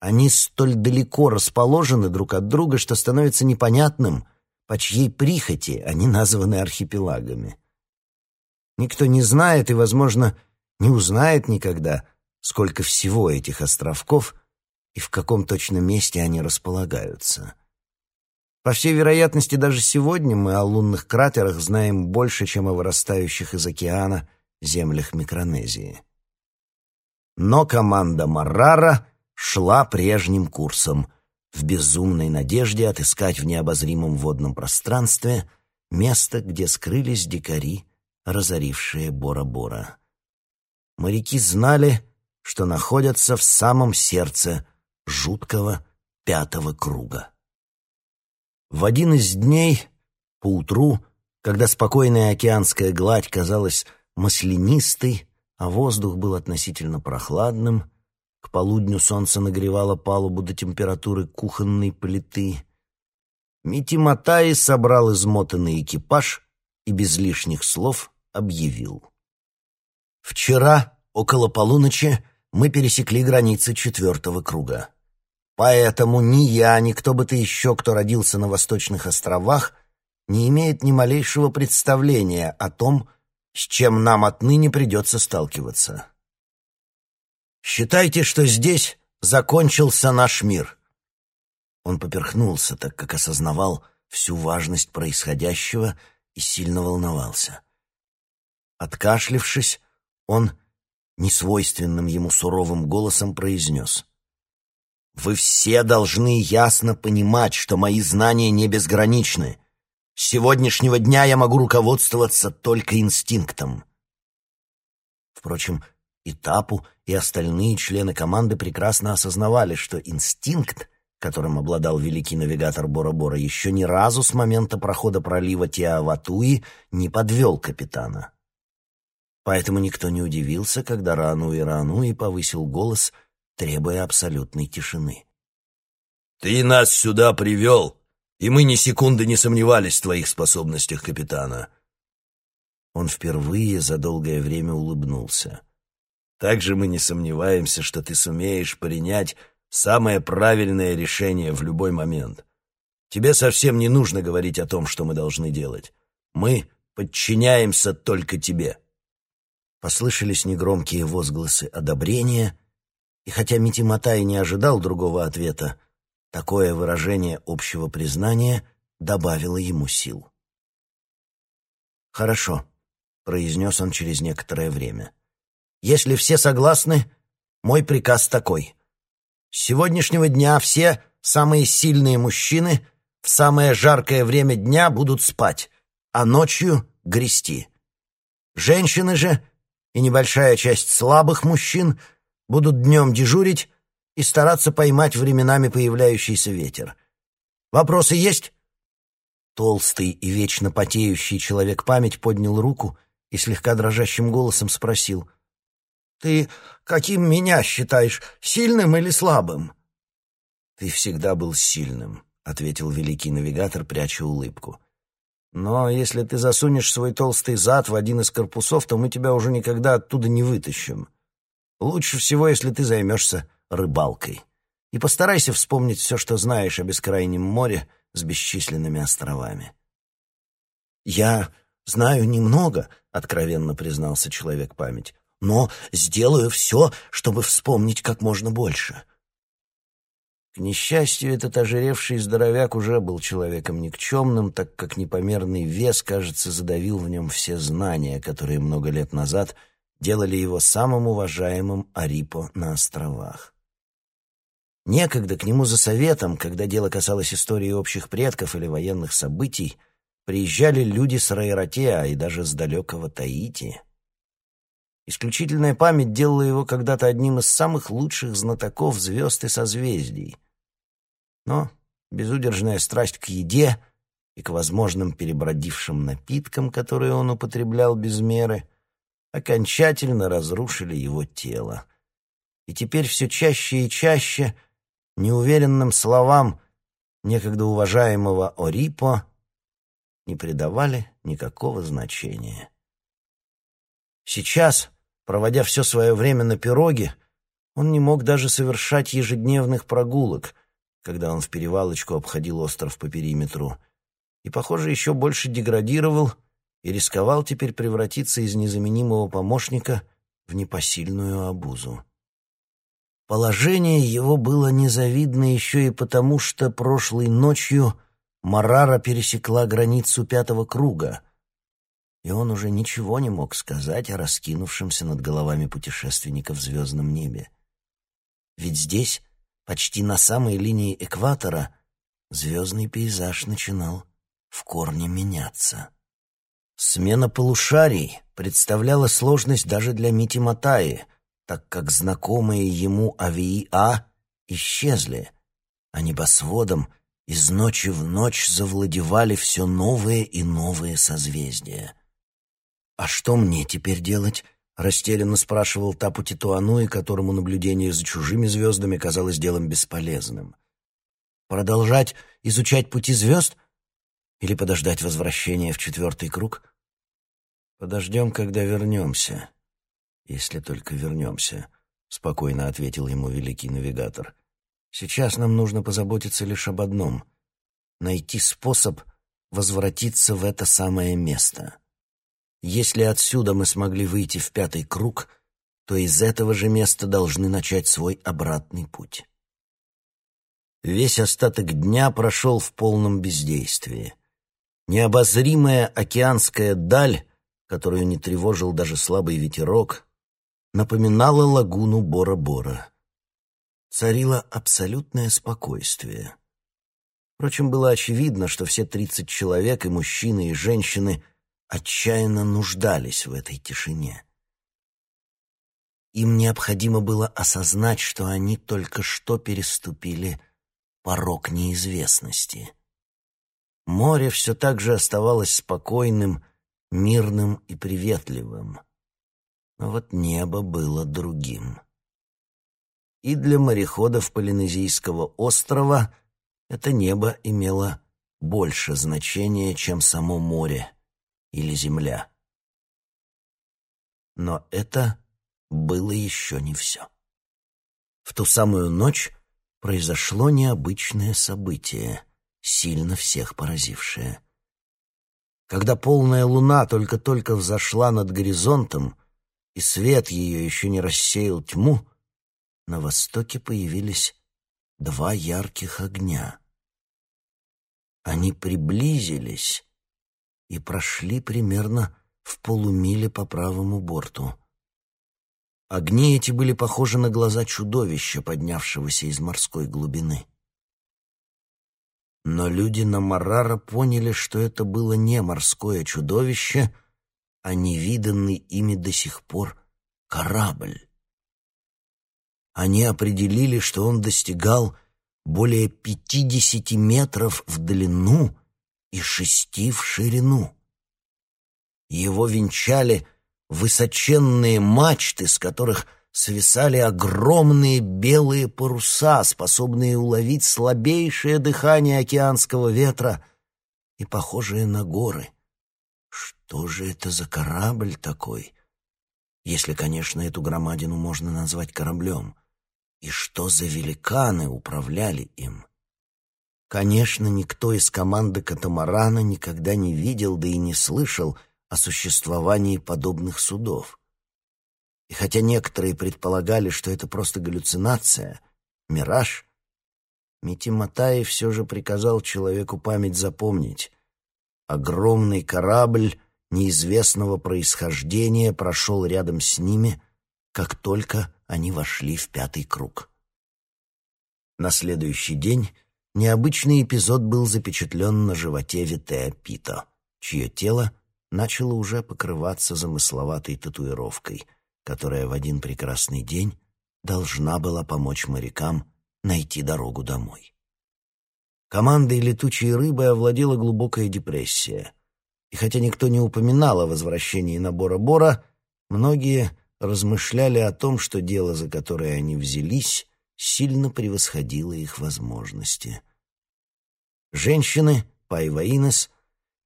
Они столь далеко расположены друг от друга, что становится непонятным, по чьей прихоти они названы архипелагами. Никто не знает и, возможно, не узнает никогда, сколько всего этих островков и в каком точно месте они располагаются. По всей вероятности, даже сегодня мы о лунных кратерах знаем больше, чем о вырастающих из океана землях Микронезии. Но команда Маррара шла прежним курсом, в безумной надежде отыскать в необозримом водном пространстве место, где скрылись дикари, разорившие Бора-Бора. Моряки знали, что находятся в самом сердце жуткого пятого круга. В один из дней, поутру, когда спокойная океанская гладь казалась маслянистой, а воздух был относительно прохладным, к полудню солнце нагревало палубу до температуры кухонной плиты. Мити Матай собрал измотанный экипаж и без лишних слов объявил. «Вчера, около полуночи, мы пересекли границы четвертого круга. Поэтому ни я, ни кто бы то еще, кто родился на Восточных островах, не имеет ни малейшего представления о том, с чем нам отныне придется сталкиваться. Считайте, что здесь закончился наш мир. Он поперхнулся, так как осознавал всю важность происходящего и сильно волновался. Откашлившись, он несвойственным ему суровым голосом произнес. «Вы все должны ясно понимать, что мои знания не безграничны. С сегодняшнего дня я могу руководствоваться только инстинктом». Впрочем, и Тапу, и остальные члены команды прекрасно осознавали, что инстинкт, которым обладал великий навигатор Бора-Бора, еще ни разу с момента прохода пролива Тиаватуи не подвел капитана. Поэтому никто не удивился, когда Рануи Рануи повысил голос, требуя абсолютной тишины. «Ты нас сюда привел, и мы ни секунды не сомневались в твоих способностях, капитана». Он впервые за долгое время улыбнулся. Также мы не сомневаемся, что ты сумеешь принять самое правильное решение в любой момент. Тебе совсем не нужно говорить о том, что мы должны делать. Мы подчиняемся только тебе». Послышались негромкие возгласы одобрения, и хотя Митиматай не ожидал другого ответа, такое выражение общего признания добавило ему сил. «Хорошо», — произнес он через некоторое время. Если все согласны, мой приказ такой. С сегодняшнего дня все самые сильные мужчины в самое жаркое время дня будут спать, а ночью грести. Женщины же и небольшая часть слабых мужчин будут днем дежурить и стараться поймать временами появляющийся ветер. Вопросы есть? Толстый и вечно потеющий человек память поднял руку и слегка дрожащим голосом спросил — ты каким меня считаешь, сильным или слабым?» «Ты всегда был сильным», — ответил великий навигатор, пряча улыбку. «Но если ты засунешь свой толстый зад в один из корпусов, то мы тебя уже никогда оттуда не вытащим. Лучше всего, если ты займешься рыбалкой. И постарайся вспомнить все, что знаешь о бескрайнем море с бесчисленными островами». «Я знаю немного», — откровенно признался человек-память но сделаю все, чтобы вспомнить как можно больше». К несчастью, этот ожиревший здоровяк уже был человеком никчемным, так как непомерный вес, кажется, задавил в нем все знания, которые много лет назад делали его самым уважаемым Арипо на островах. Некогда к нему за советом, когда дело касалось истории общих предков или военных событий, приезжали люди с Райратеа и даже с далекого Таити. Исключительная память делала его когда-то одним из самых лучших знатоков звезд и созвездий. Но безудержная страсть к еде и к возможным перебродившим напиткам, которые он употреблял без меры, окончательно разрушили его тело. И теперь все чаще и чаще неуверенным словам некогда уважаемого Орипо не придавали никакого значения. Сейчас, проводя все свое время на пироге, Он не мог даже совершать ежедневных прогулок, когда он в перевалочку обходил остров по периметру, и, похоже, еще больше деградировал и рисковал теперь превратиться из незаменимого помощника в непосильную обузу. Положение его было незавидно еще и потому, что прошлой ночью Марара пересекла границу пятого круга, и он уже ничего не мог сказать о раскинувшемся над головами путешественников звездном небе. Ведь здесь, почти на самой линии экватора, звездный пейзаж начинал в корне меняться. Смена полушарий представляла сложность даже для Мити Матаи, так как знакомые ему Авии-А исчезли, а небосводом из ночи в ночь завладевали все новые и новые созвездия. «А что мне теперь делать?» — растерянно спрашивал Тапу Титуануи, которому наблюдение за чужими звездами казалось делом бесполезным. «Продолжать изучать пути звезд или подождать возвращения в четвертый круг?» «Подождем, когда вернемся», «Если только вернемся», — спокойно ответил ему великий навигатор. «Сейчас нам нужно позаботиться лишь об одном — найти способ возвратиться в это самое место. Если отсюда мы смогли выйти в пятый круг, то из этого же места должны начать свой обратный путь». Весь остаток дня прошел в полном бездействии. Необозримая океанская даль, которую не тревожил даже слабый ветерок, напоминала лагуну Бора-Бора. Царило абсолютное спокойствие. Впрочем, было очевидно, что все тридцать человек, и мужчины, и женщины, отчаянно нуждались в этой тишине. Им необходимо было осознать, что они только что переступили порог неизвестности. Море все так же оставалось спокойным, мирным и приветливым. Но вот небо было другим. И для мореходов Полинезийского острова это небо имело больше значения, чем само море или земля. Но это было еще не все. В ту самую ночь произошло необычное событие, сильно всех поразившее. Когда полная луна только-только взошла над горизонтом, и свет ее еще не рассеял тьму, на востоке появились два ярких огня. Они приблизились и прошли примерно в полумиле по правому борту. Огни эти были похожи на глаза чудовища, поднявшегося из морской глубины. Но люди на Марара поняли, что это было не морское чудовище, а невиданный ими до сих пор корабль. Они определили, что он достигал более пятидесяти метров в длину и шести в ширину. Его венчали высоченные мачты, с которых свисали огромные белые паруса, способные уловить слабейшее дыхание океанского ветра и похожие на горы — что же это за корабль такой? Если, конечно, эту громадину можно назвать кораблем. И что за великаны управляли им? Конечно, никто из команды «Катамарана» никогда не видел, да и не слышал о существовании подобных судов. И хотя некоторые предполагали, что это просто галлюцинация, мираж, Мити Матай все же приказал человеку память запомнить. Огромный корабль неизвестного происхождения прошел рядом с ними, как только они вошли в пятый круг. На следующий день необычный эпизод был запечатлен на животе Витея Пита, чье тело начало уже покрываться замысловатой татуировкой, которая в один прекрасный день должна была помочь морякам найти дорогу домой. Командой летучей рыбы овладела глубокая депрессия — и хотя никто не упоминал о возвращении на Бора-Бора, многие размышляли о том, что дело, за которое они взялись, сильно превосходило их возможности. Женщины, Пайва Инес,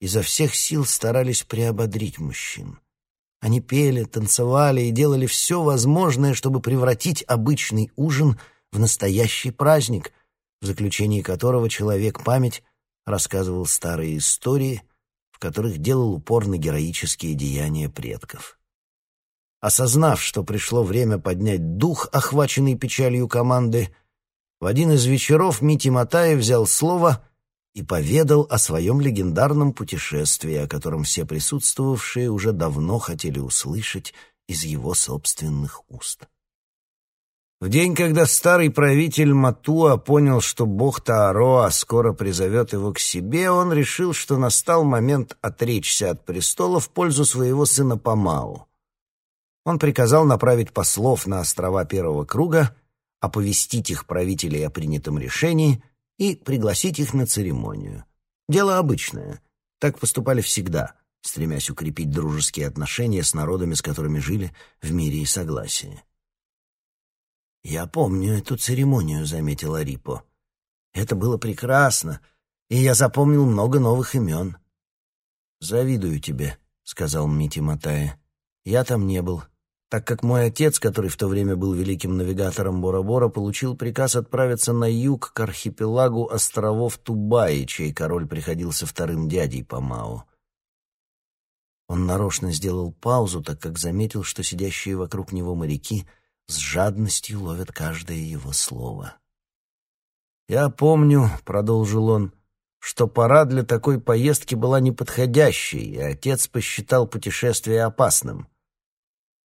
изо всех сил старались приободрить мужчин. Они пели, танцевали и делали все возможное, чтобы превратить обычный ужин в настоящий праздник, в заключении которого человек-память рассказывал старые истории, в которых делал упор на героические деяния предков. Осознав, что пришло время поднять дух, охваченный печалью команды, в один из вечеров Мити Матаев взял слово и поведал о своем легендарном путешествии, о котором все присутствовавшие уже давно хотели услышать из его собственных уст. В день, когда старый правитель Матуа понял, что бог Таароа скоро призовет его к себе, он решил, что настал момент отречься от престола в пользу своего сына Памау. Он приказал направить послов на острова Первого Круга, оповестить их правителей о принятом решении — и пригласить их на церемонию. Дело обычное. Так поступали всегда, стремясь укрепить дружеские отношения с народами, с которыми жили в мире и согласии. «Я помню эту церемонию», — заметил Арипо. «Это было прекрасно, и я запомнил много новых имен». «Завидую тебе», — сказал Мити Матая. «Я там не был, так как мой отец, который в то время был великим навигатором Бора-Бора, получил приказ отправиться на юг к архипелагу островов Тубаи, чей король приходился вторым дядей по Мао. Он нарочно сделал паузу, так как заметил, что сидящие вокруг него моряки с жадностью ловят каждое его слово. «Я помню», — продолжил он, — «что пора для такой поездки была неподходящей, и отец посчитал путешествие опасным».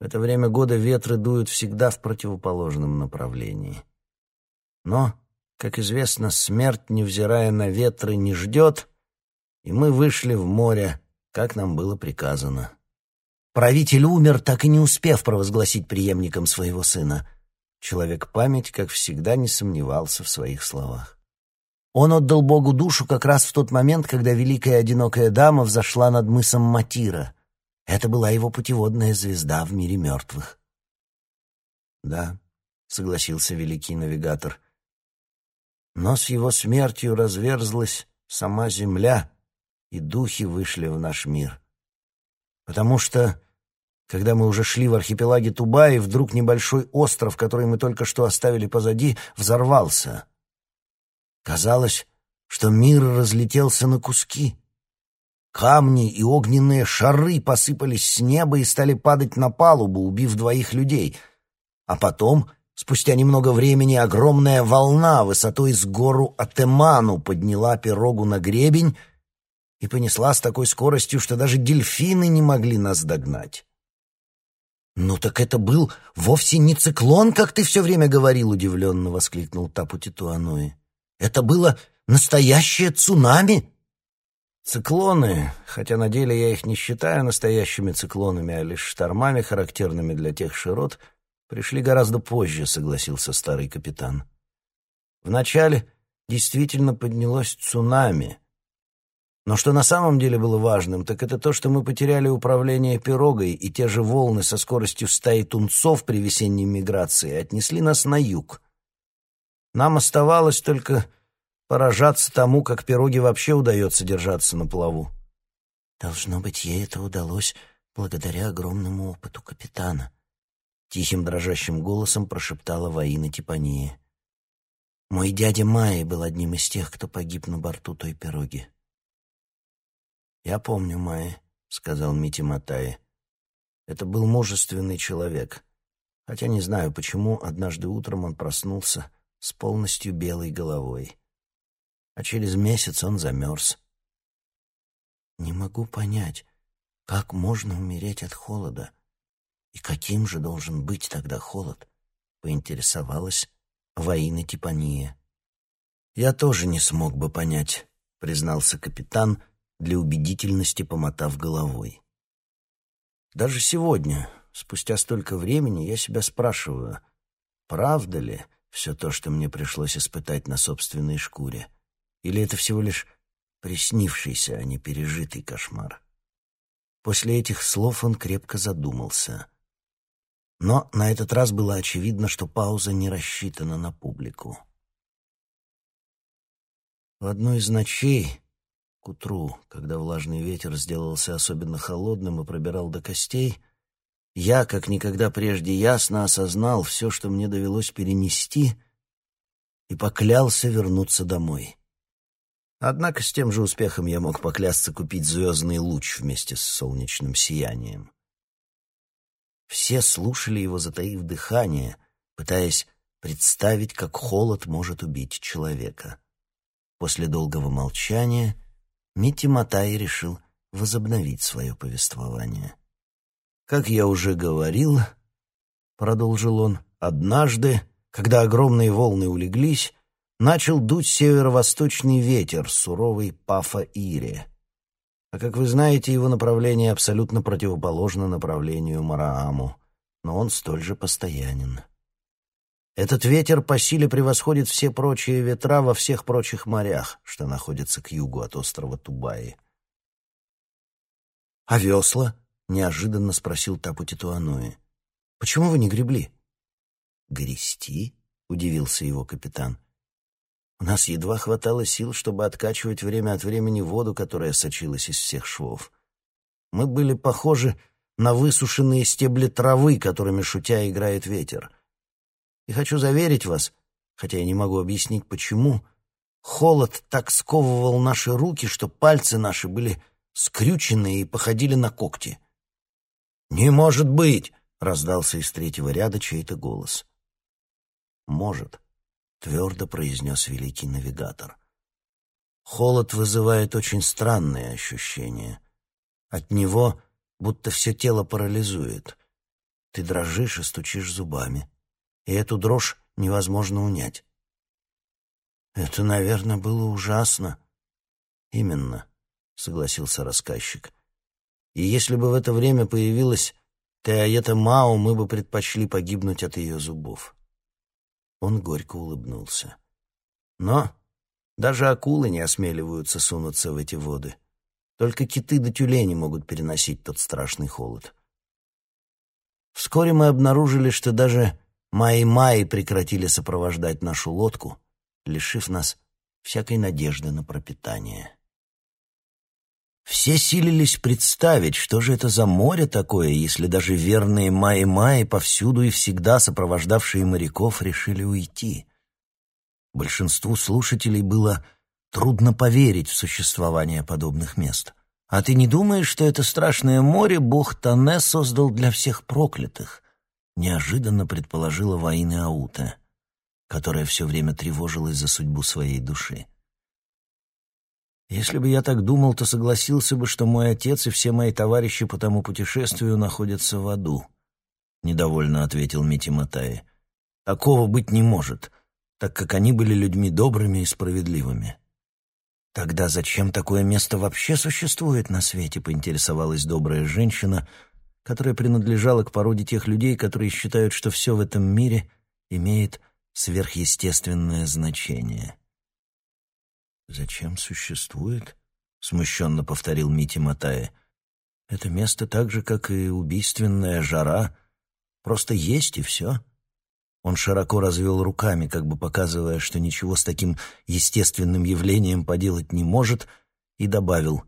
В это время года ветры дуют всегда в противоположном направлении. Но, как известно, смерть, невзирая на ветры, не ждет, и мы вышли в море, как нам было приказано. Правитель умер, так и не успев провозгласить преемником своего сына. Человек-память, как всегда, не сомневался в своих словах. Он отдал Богу душу как раз в тот момент, когда великая одинокая дама взошла над мысом Матира — это была его путеводная звезда в мире мертвых. «Да», — согласился великий навигатор. «Но с его смертью разверзлась сама земля, и духи вышли в наш мир. Потому что, когда мы уже шли в архипелаге Тубаи, вдруг небольшой остров, который мы только что оставили позади, взорвался. Казалось, что мир разлетелся на куски». Камни и огненные шары посыпались с неба и стали падать на палубу, убив двоих людей. А потом, спустя немного времени, огромная волна высотой с гору Атеману подняла пирогу на гребень и понесла с такой скоростью, что даже дельфины не могли нас догнать. «Ну так это был вовсе не циклон, как ты все время говорил», — удивленно воскликнул Тапу Титуануи. «Это было настоящее цунами!» Циклоны, хотя на деле я их не считаю настоящими циклонами, а лишь штормами, характерными для тех широт, пришли гораздо позже, согласился старый капитан. Вначале действительно поднялось цунами. Но что на самом деле было важным, так это то, что мы потеряли управление пирогой, и те же волны со скоростью стаи тунцов при весенней миграции отнесли нас на юг. Нам оставалось только поражаться тому, как пироге вообще удается держаться на плаву. Должно быть, ей это удалось благодаря огромному опыту капитана. Тихим дрожащим голосом прошептала Ваина Типания. Мой дядя Майи был одним из тех, кто погиб на борту той пироги. «Я помню Майи», — сказал Мити Матаи. «Это был мужественный человек. Хотя не знаю, почему однажды утром он проснулся с полностью белой головой а через месяц он замерз. Не могу понять, как можно умереть от холода, и каким же должен быть тогда холод, поинтересовалась Ваина Типания. Я тоже не смог бы понять, признался капитан, для убедительности помотав головой. Даже сегодня, спустя столько времени, я себя спрашиваю, правда ли все то, что мне пришлось испытать на собственной шкуре? Или это всего лишь приснившийся, а не пережитый кошмар? После этих слов он крепко задумался. Но на этот раз было очевидно, что пауза не рассчитана на публику. В одну из ночей, к утру, когда влажный ветер сделался особенно холодным и пробирал до костей, я, как никогда прежде, ясно осознал все, что мне довелось перенести, и поклялся вернуться домой. Однако с тем же успехом я мог поклясться купить звездный луч вместе с солнечным сиянием. Все слушали его, затаив дыхание, пытаясь представить, как холод может убить человека. После долгого молчания Митти Матай решил возобновить свое повествование. «Как я уже говорил, — продолжил он, — однажды, когда огромные волны улеглись, начал дуть северо-восточный ветер, суровый Пафа-Ире. А как вы знаете, его направление абсолютно противоположно направлению Марааму, но он столь же постоянен. Этот ветер по силе превосходит все прочие ветра во всех прочих морях, что находятся к югу от острова Тубаи. «А весла?» — неожиданно спросил Тапу Титуануи. «Почему вы не гребли?» «Грести?» — удивился его капитан. У нас едва хватало сил, чтобы откачивать время от времени воду, которая сочилась из всех швов. Мы были похожи на высушенные стебли травы, которыми шутя играет ветер. И хочу заверить вас, хотя я не могу объяснить почему, холод так сковывал наши руки, что пальцы наши были скрюченные и походили на когти. «Не может быть!» — раздался из третьего ряда чей-то голос. «Может», — твердо произнес великий навигатор. Холод вызывает очень странные ощущения. От него будто все тело парализует. Ты дрожишь и стучишь зубами, и эту дрожь невозможно унять. Это, наверное, было ужасно. Именно, согласился рассказчик. И если бы в это время появилась Теаета Мао, мы бы предпочли погибнуть от ее зубов. Он горько улыбнулся. Но даже акулы не осмеливаются сунуться в эти воды. Только киты да тюлени могут переносить тот страшный холод. Вскоре мы обнаружили, что даже Майи-Майи прекратили сопровождать нашу лодку, лишив нас всякой надежды на пропитание. Все силились представить, что же это за море такое, если даже верные Майи-Майи, повсюду и всегда сопровождавшие моряков, решили уйти. Большинству слушателей было трудно поверить в существование подобных мест. А ты не думаешь, что это страшное море бог Тане создал для всех проклятых? Неожиданно предположила Ваина Аута, которая все время тревожилась за судьбу своей души. Если бы я так думал, то согласился бы, что мой отец и все мои товарищи по тому путешествию находятся в аду. Недовольно ответил Мити Матай. Такого быть не может, так как они были людьми добрыми и справедливыми. Тогда зачем такое место вообще существует на свете, поинтересовалась добрая женщина, которая принадлежала к породе тех людей, которые считают, что все в этом мире имеет сверхъестественное значение. «Зачем существует?» — смущенно повторил Мити Матая. «Это место так же, как и убийственная жара. Просто есть и все». Он широко развел руками, как бы показывая, что ничего с таким естественным явлением поделать не может, и добавил,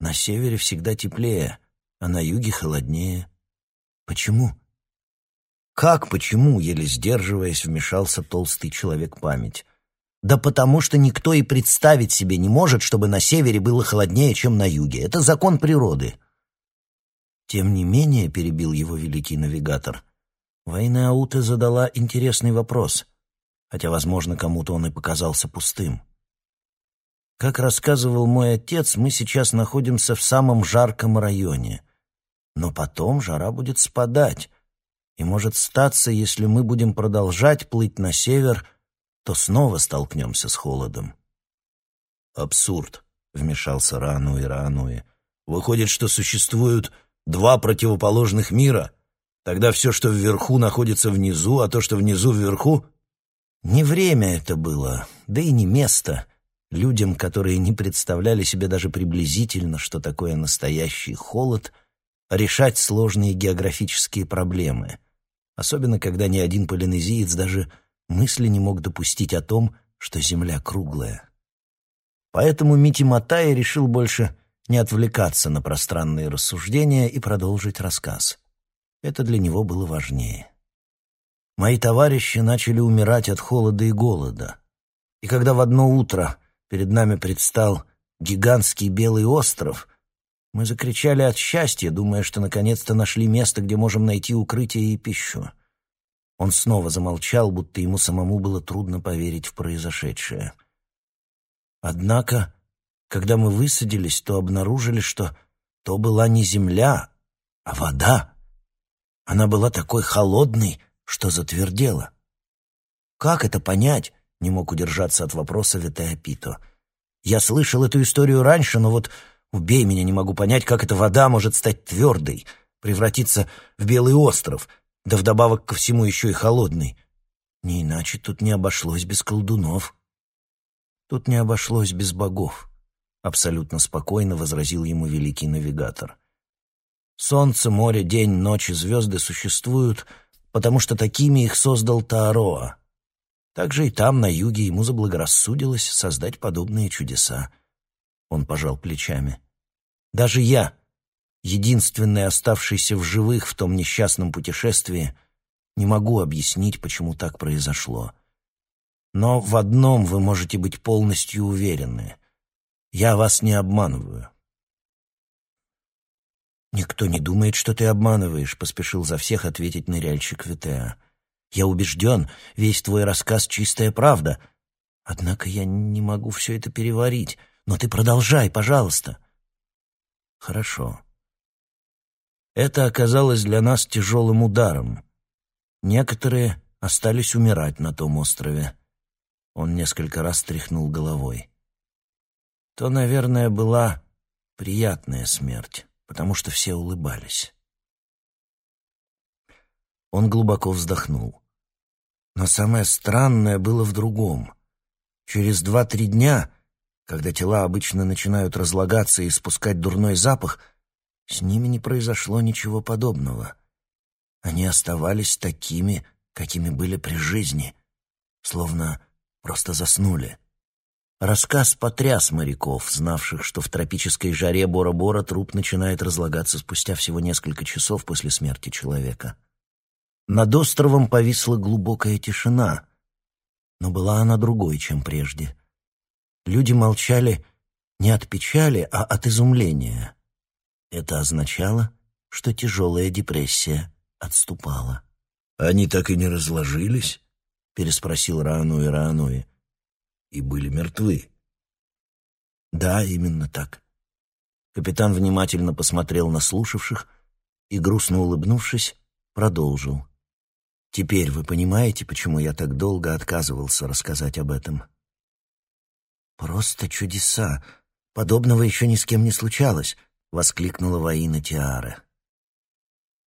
«На севере всегда теплее, а на юге холоднее. Почему?» «Как почему?» — еле сдерживаясь, вмешался толстый человек память. Да потому что никто и представить себе не может, чтобы на севере было холоднее, чем на юге. Это закон природы. Тем не менее, перебил его великий навигатор, Война Ауте задала интересный вопрос, хотя, возможно, кому-то он и показался пустым. Как рассказывал мой отец, мы сейчас находимся в самом жарком районе. Но потом жара будет спадать, и может статься, если мы будем продолжать плыть на север, то снова столкнемся с холодом. «Абсурд», — вмешался Рануи Рануи. «Выходит, что существуют два противоположных мира. Тогда все, что вверху, находится внизу, а то, что внизу, вверху...» Не время это было, да и не место. Людям, которые не представляли себе даже приблизительно, что такое настоящий холод, решать сложные географические проблемы. Особенно, когда ни один полинезиец даже мысли не мог допустить о том, что Земля круглая. Поэтому Мити Матай решил больше не отвлекаться на пространные рассуждения и продолжить рассказ. Это для него было важнее. Мои товарищи начали умирать от холода и голода. И когда в одно утро перед нами предстал гигантский белый остров, мы закричали от счастья, думая, что наконец-то нашли место, где можем найти укрытие и пищу. Он снова замолчал, будто ему самому было трудно поверить в произошедшее. Однако, когда мы высадились, то обнаружили, что то была не земля, а вода. Она была такой холодной, что затвердела. Как это понять? Не мог удержаться от вопроса Ветеопито. Я слышал эту историю раньше, но вот убей меня, не могу понять, как эта вода может стать твердой, превратиться в белый остров — да вдобавок ко всему еще и холодный. Не иначе тут не обошлось без колдунов. Тут не обошлось без богов, абсолютно спокойно возразил ему великий навигатор. Солнце, море, день, ночь и звезды существуют, потому что такими их создал Таароа. Также и там, на юге, ему заблагорассудилось создать подобные чудеса. Он пожал плечами. Даже я, единственный оставшийся в живых в том несчастном путешествии, не могу объяснить, почему так произошло. Но в одном вы можете быть полностью уверены. Я вас не обманываю. «Никто не думает, что ты обманываешь», — поспешил за всех ответить ныряльщик Витеа. «Я убежден, весь твой рассказ — чистая правда. Однако я не могу все это переварить. Но ты продолжай, пожалуйста». «Хорошо. Это оказалось для нас тяжелым ударом. Некоторые остались умирать на том острове. Он несколько раз тряхнул головой. То, наверное, была приятная смерть, потому что все улыбались. Он глубоко вздохнул. Но самое странное было в другом. Через два-три дня, когда тела обычно начинают разлагаться и испускать дурной запах — с ними не произошло ничего подобного. Они оставались такими, какими были при жизни, словно просто заснули. Рассказ потряс моряков, знавших, что в тропической жаре Бора-Бора труп начинает разлагаться спустя всего несколько часов после смерти человека. Над островом повисла глубокая тишина, но была она другой, чем прежде. Люди молчали не от печали, а от изумления. Это означало, что тяжелая депрессия отступала. «Они так и не разложились?» — переспросил Раануи Раануи. «И были мертвы?» «Да, именно так». Капитан внимательно посмотрел на слушавших и, грустно улыбнувшись, продолжил. «Теперь вы понимаете, почему я так долго отказывался рассказать об этом?» «Просто чудеса. Подобного еще ни с кем не случалось воскликнула воина Тиара.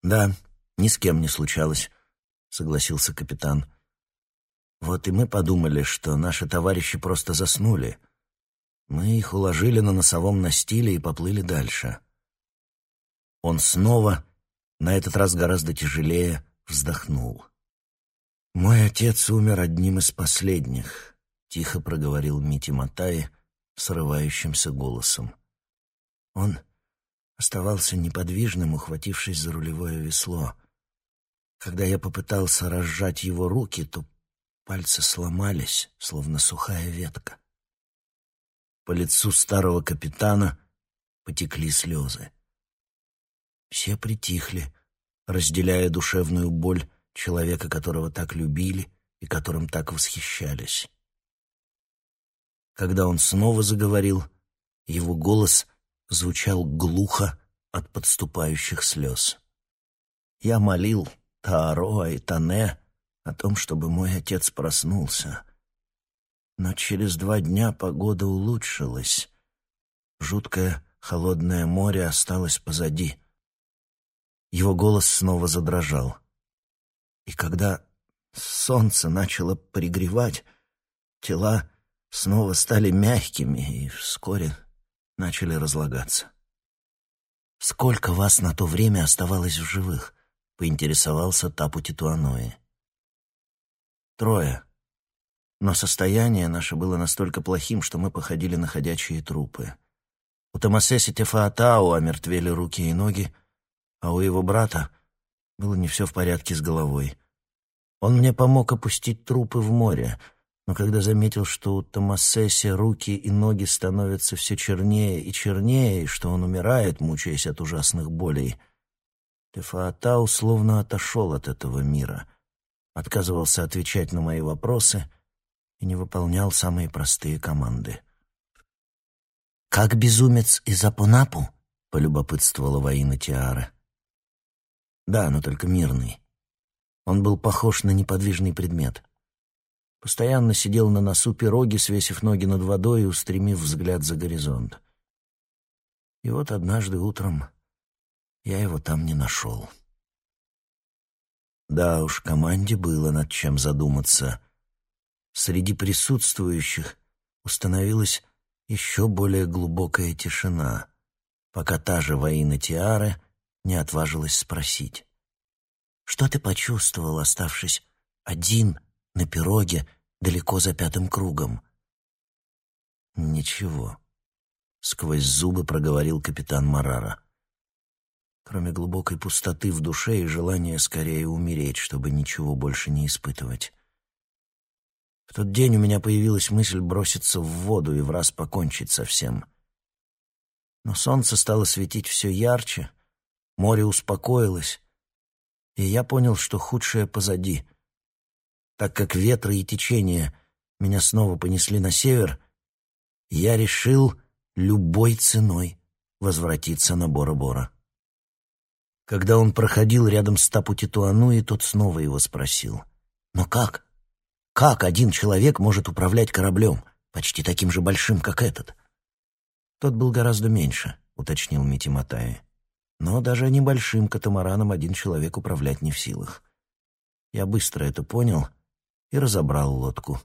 «Да, ни с кем не случалось», — согласился капитан. «Вот и мы подумали, что наши товарищи просто заснули. Мы их уложили на носовом настиле и поплыли дальше». Он снова, на этот раз гораздо тяжелее, вздохнул. «Мой отец умер одним из последних», — тихо проговорил Мити Матай срывающимся голосом. «Он оставался неподвижным, ухватившись за рулевое весло. Когда я попытался разжать его руки, то пальцы сломались, словно сухая ветка. По лицу старого капитана потекли слезы. Все притихли, разделяя душевную боль человека, которого так любили и которым так восхищались. Когда он снова заговорил, его голос — звучал глухо от подступающих слез. Я молил Таароа и Тане о том, чтобы мой отец проснулся. Но через два дня погода улучшилась. Жуткое холодное море осталось позади. Его голос снова задрожал. И когда солнце начало пригревать, тела снова стали мягкими, и вскоре начали разлагаться. «Сколько вас на то время оставалось в живых?» — поинтересовался Тапу Титуанои. «Трое. Но состояние наше было настолько плохим, что мы походили на ходячие трупы. У Томасеси Тефаатау омертвели руки и ноги, а у его брата было не все в порядке с головой. Он мне помог опустить трупы в море, но когда заметил, что у Томасеси руки и ноги становятся все чернее и чернее, и что он умирает, мучаясь от ужасных болей, Тефаатау словно отошел от этого мира, отказывался отвечать на мои вопросы и не выполнял самые простые команды. «Как безумец из Апунапу?» — полюбопытствовала воина Тиара. «Да, но только мирный. Он был похож на неподвижный предмет. Постоянно сидел на носу пироги, свесив ноги над водой и устремив взгляд за горизонт. И вот однажды утром я его там не нашел. Да уж, команде было над чем задуматься. Среди присутствующих установилась еще более глубокая тишина, пока та же воина Тиары не отважилась спросить. Что ты почувствовал, оставшись один на пироге далеко за пятым кругом? Ничего. Сквозь зубы проговорил капитан Марара. Кроме глубокой пустоты в душе и желания скорее умереть, чтобы ничего больше не испытывать. В тот день у меня появилась мысль броситься в воду и в раз покончить со всем. Но солнце стало светить все ярче, море успокоилось, и я понял, что худшее позади. Так как ветры и течения меня снова понесли на север, я решил любой ценой возвратиться на Бора-Бора. Когда он проходил рядом с Тапу-Титуану, тот снова его спросил. «Но как? Как один человек может управлять кораблем, почти таким же большим, как этот?» «Тот был гораздо меньше», — уточнил Мити. Но даже небольшим катамараном один человек управлять не в силах. Я быстро это понял и разобрал лодку.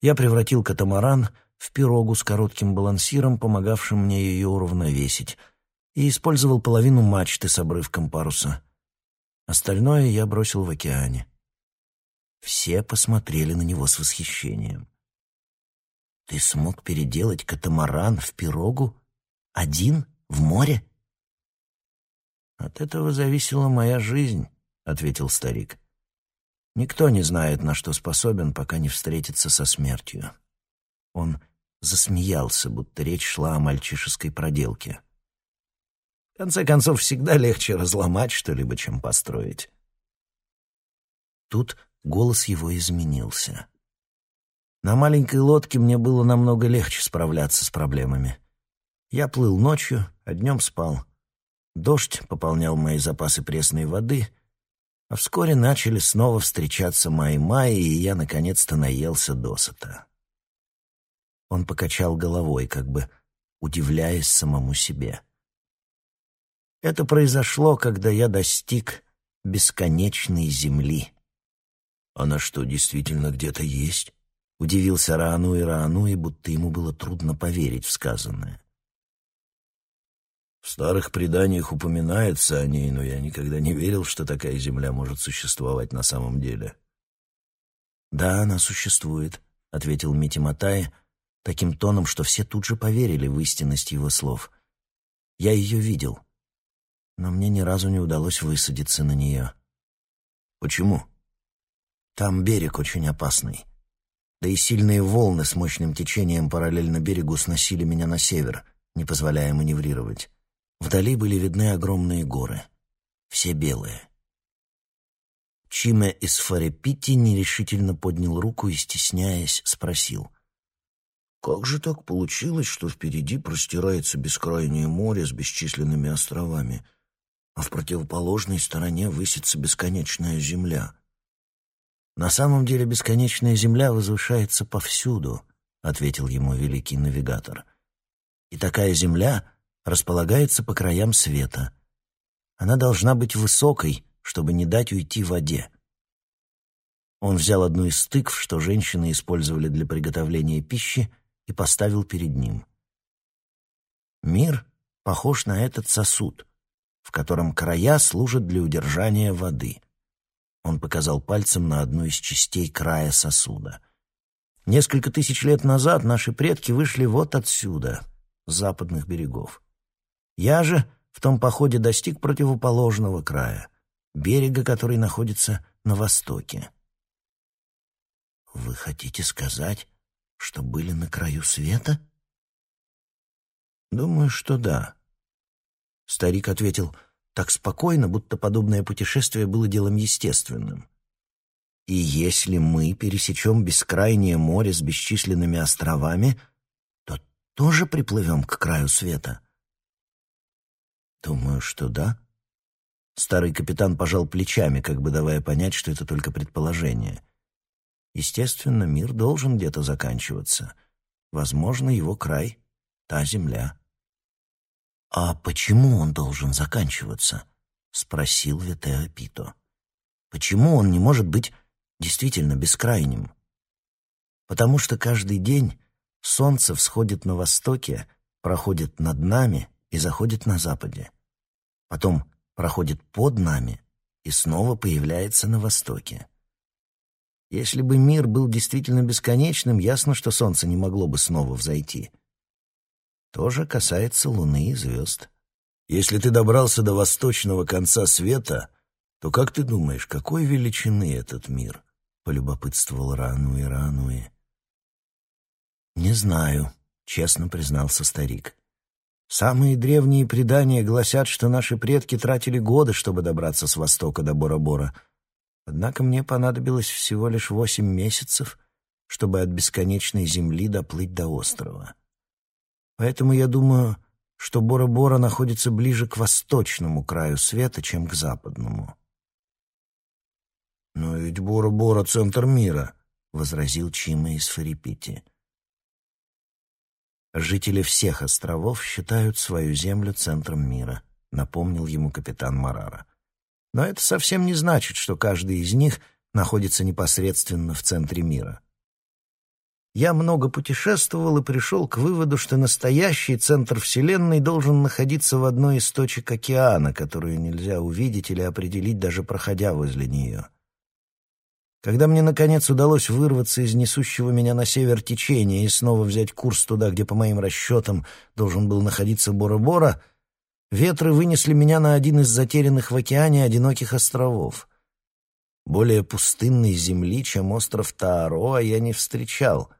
Я превратил катамаран в пирогу с коротким балансиром, помогавшим мне ее уравновесить, и использовал половину мачты с обрывком паруса. Остальное я бросил в океане. Все посмотрели на него с восхищением. «Ты смог переделать катамаран в пирогу? Один? В море?» «От этого зависела моя жизнь», — ответил старик. «Никто не знает, на что способен, пока не встретится со смертью». Он засмеялся, будто речь шла о мальчишеской проделке. В конце концов, всегда легче разломать что-либо, чем построить. Тут голос его изменился. На маленькой лодке мне было намного легче справляться с проблемами. Я плыл ночью, а днем спал. Дождь пополнял мои запасы пресной воды, а вскоре начали снова встречаться май-май, и я наконец-то наелся досыта. Он покачал головой, как бы удивляясь самому себе. Это произошло, когда я достиг бесконечной земли. «Она что, действительно где-то есть?» — удивился Раану и Раану, и будто ему было трудно поверить в сказанное. В старых преданиях упоминается о ней, но я никогда не верил, что такая земля может существовать на самом деле. «Да, она существует», — ответил Мити Матай таким тоном, что все тут же поверили в истинность его слов. «Я ее видел, но мне ни разу не удалось высадиться на нее». «Почему?» «Там берег очень опасный. Да и сильные волны с мощным течением параллельно берегу сносили меня на север, не позволяя маневрировать. Вдали были видны огромные горы, все белые. Чиме из Фарепити нерешительно поднял руку и, стесняясь, спросил. «Как же так получилось, что впереди простирается бескрайнее море с бесчисленными островами, а в противоположной стороне высится бесконечная земля?» «На самом деле бесконечная земля возвышается повсюду», — ответил ему великий навигатор. «И такая земля располагается по краям света. Она должна быть высокой, чтобы не дать уйти воде. Он взял одну из тыкв, что женщины использовали для приготовления пищи, и поставил перед ним. Мир похож на этот сосуд, в котором края служат для удержания воды. Он показал пальцем на одну из частей края сосуда. Несколько тысяч лет назад наши предки вышли вот отсюда, с западных берегов. Я же в том походе достиг противоположного края, берега, который находится на востоке. «Вы хотите сказать, что были на краю света?» «Думаю, что да». Старик ответил так спокойно, будто подобное путешествие было делом естественным. «И если мы пересечем бескрайнее море с бесчисленными островами, то тоже приплывем к краю света?» «Думаю, что да». Старый капитан пожал плечами, как бы давая понять, что это только предположение. Естественно, мир должен где-то заканчиваться. Возможно, его край — та земля. «А почему он должен заканчиваться?» — спросил Ветео Пито. «Почему он не может быть действительно бескрайним?» «Потому что каждый день солнце всходит на востоке, проходит над нами и заходит на западе. Потом проходит под нами и снова появляется на востоке. Если бы мир был действительно бесконечным, ясно, что солнце не могло бы снова взойти. То же касается Луны и звезд. Если ты добрался до восточного конца света, то как ты думаешь, какой величины этот мир? полюбопытствовал Рануи Рануи. Не знаю, честно признался старик. Самые древние предания гласят, что наши предки тратили годы, чтобы добраться с востока до Бора-Бора. Однако мне понадобилось всего лишь восемь месяцев, чтобы от бесконечной земли доплыть до острова. Поэтому я думаю, что Бора-Бора находится ближе к восточному краю света, чем к западному. «Но ведь Бора-Бора — центр мира», — возразил Чима из Фарипити. Жители всех островов считают свою землю центром мира, напомнил ему капитан Марара. Но это совсем не значит, что каждый из них находится непосредственно в центре мира. Я много путешествовал и пришел к выводу, что настоящий центр Вселенной должен находиться в одной из точек океана, которую нельзя увидеть или определить, даже проходя возле нее. Когда мне, наконец, удалось вырваться из несущего меня на север течения и снова взять курс туда, где, по моим расчетам, должен был находиться Бора-Бора, ветры вынесли меня на один из затерянных в океане одиноких островов. Более пустынной земли, чем остров Таароа, я не встречал.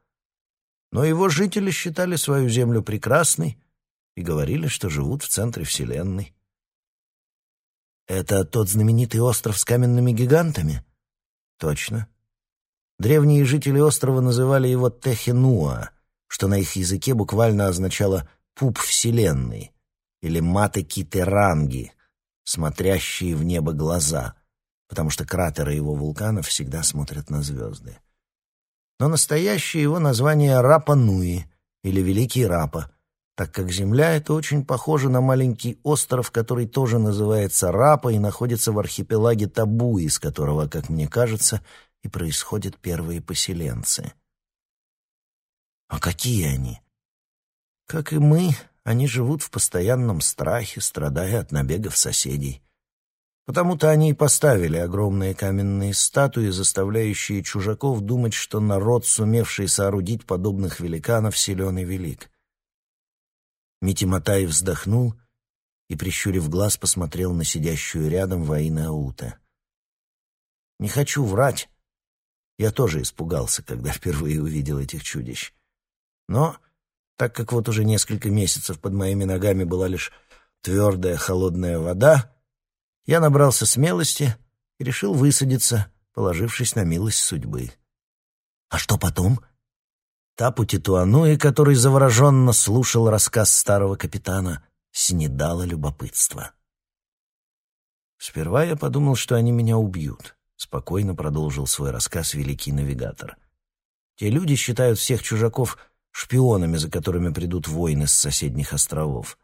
Но его жители считали свою землю прекрасной и говорили, что живут в центре Вселенной. «Это тот знаменитый остров с каменными гигантами?» Точно. Древние жители острова называли его Техенуа, что на их языке буквально означало «пуп вселенной» или «маты-китеранги», смотрящие в небо глаза, потому что кратеры его вулканов всегда смотрят на звезды. Но настоящее его название Рапа-Нуи или Великий Рапа, так как Земля — это очень похоже на маленький остров, который тоже называется Рапа и находится в архипелаге Табу, из которого, как мне кажется, и происходят первые поселенцы. А какие они? Как и мы, они живут в постоянном страхе, страдая от набегов соседей. Потому-то они и поставили огромные каменные статуи, заставляющие чужаков думать, что народ, сумевший соорудить подобных великанов, силен и велик. Митя Матай вздохнул и, прищурив глаз, посмотрел на сидящую рядом Ваина Аута. «Не хочу врать. Я тоже испугался, когда [laughs] впервые увидел этих чудищ. Но, так как вот уже несколько месяцев под моими ногами была лишь твердая холодная вода, я набрался смелости и решил высадиться, положившись на милость судьбы. А что потом?» Тапу Титуануи, который завороженно слушал рассказ старого капитана, снедало любопытство. «Сперва я подумал, что они меня убьют», — спокойно продолжил свой рассказ великий навигатор. «Те люди считают всех чужаков шпионами, за которыми придут воины с соседних островов.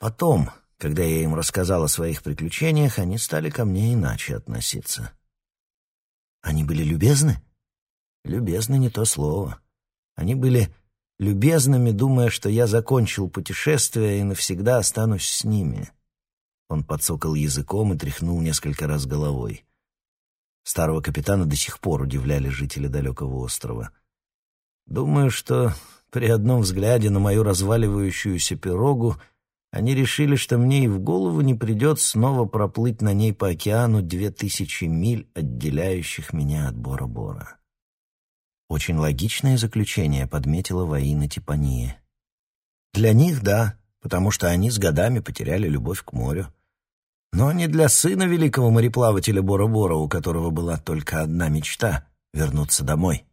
Потом, когда я им рассказал о своих приключениях, они стали ко мне иначе относиться». «Они были любезны?» «Любезны не то слово». Они были любезными, думая, что я закончил путешествие и навсегда останусь с ними. Он подсокал языком и тряхнул несколько раз головой. Старого капитана до сих пор удивляли жители далекого острова. Думаю, что при одном взгляде на мою разваливающуюся пирогу Они решили, что мне и в голову не придет снова проплыть на ней по океану две тысячи миль, отделяющих меня от Бора-Бора. Очень логичное заключение подметила Ваина Типания. Для них — да, потому что они с годами потеряли любовь к морю. Но не для сына великого мореплавателя Бора-Бора, у которого была только одна мечта — вернуться домой.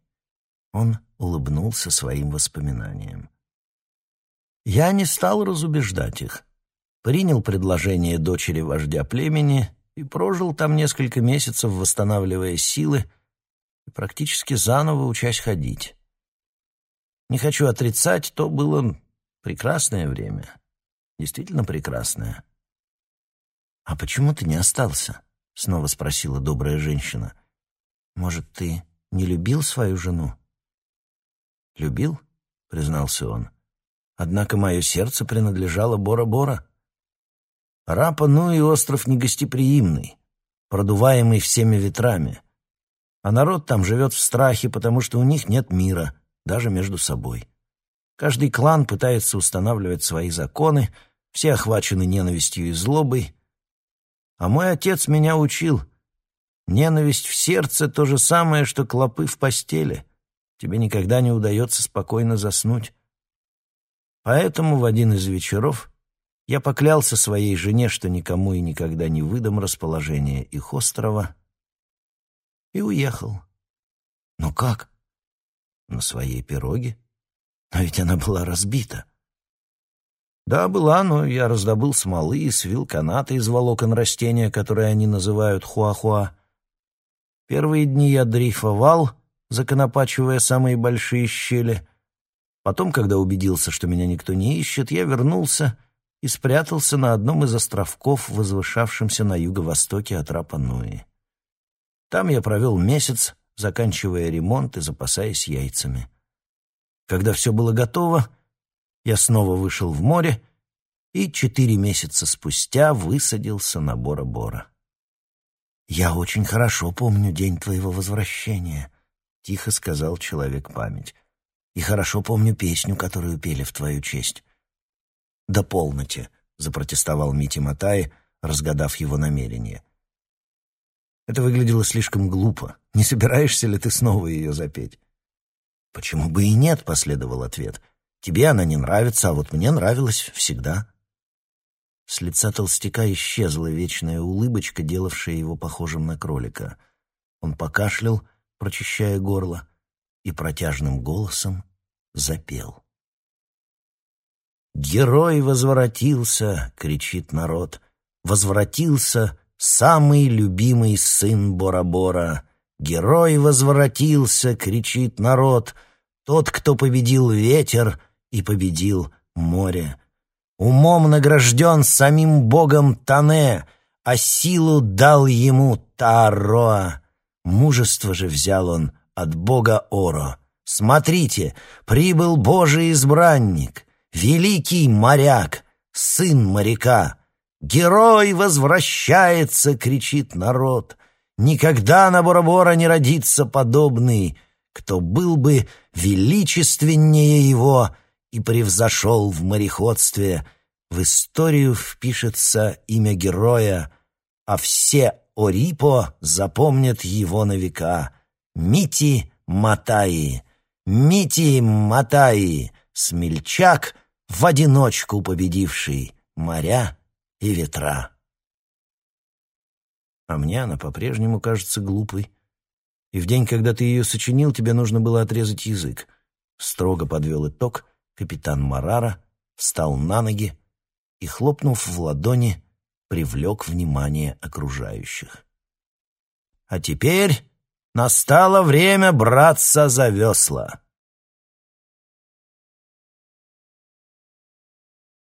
Он улыбнулся своим воспоминаниям. Я не стал разубеждать их. Принял предложение дочери вождя племени и прожил там несколько месяцев, восстанавливая силы и практически заново учась ходить. Не хочу отрицать, то было прекрасное время. Действительно прекрасное. «А почему ты не остался?» — снова спросила добрая женщина. «Может, ты не любил свою жену?» «Любил?» — признался он. Однако мое сердце принадлежало Бора-Бора. Рапа, ну и остров негостеприимный, продуваемый всеми ветрами. А народ там живет в страхе, потому что у них нет мира, даже между собой. Каждый клан пытается устанавливать свои законы, все охвачены ненавистью и злобой. А мой отец меня учил. Ненависть в сердце — то же самое, что клопы в постели. Тебе никогда не удается спокойно заснуть. Поэтому в один из вечеров я поклялся своей жене, что никому и никогда не выдам расположение их острова, и уехал. Но как? На своей пироге? Но ведь она была разбита. Да, была, но я раздобыл смолы и свил канаты из волокон растения, которые они называют хуахуа. Первые дни я дрейфовал, законопачивая самые большие щели — Потом, когда убедился, что меня никто не ищет, я вернулся и спрятался на одном из островков, возвышавшемся на юго-востоке от Рапануи. Там я провел месяц, заканчивая ремонт и запасаясь яйцами. Когда все было готово, я снова вышел в море и четыре месяца спустя высадился на Бора-Бора. «Я очень хорошо помню день твоего возвращения», — тихо сказал человек-память и хорошо помню песню, которую пели в твою честь». «Да полноте», — запротестовал Мити Матай, разгадав его намерение. Это выглядело слишком глупо. Не собираешься ли ты снова ее запеть? «Почему бы и нет?» — последовал ответ. «Тебе она не нравится, а вот мне нравилась всегда». С лица толстяка исчезла вечная улыбочка, делавшая его похожим на кролика. Он покашлял, прочищая горло, и протяжным голосом запел. «Герой возвратился!» — кричит народ. «Возвратился самый любимый сын Бора-Бора!» «Герой возвратился!» — кричит народ. «Тот, кто победил ветер и победил море!» Умом награжден самим богом Тане, а силу дал ему Тароа. Мужество же взял он от бога Оро. Смотрите, прибыл Божий избранник, великий моряк, сын моряка. «Герой возвращается!» — кричит народ. «Никогда на Бора-Бора не родится подобный, кто был бы величественнее его и превзошел в мореходстве. В историю впишется имя героя, а все Орипо запомнят его на века. Мити Матаи, Мити Матаи, смельчак, в одиночку победивший моря и ветра. А мне она по-прежнему кажется глупой. И в день, когда ты ее сочинил, тебе нужно было отрезать язык. Строго подвел итог капитан Марара, встал на ноги и, хлопнув в ладони, привлек внимание окружающих. «А теперь Настало время браться за весла.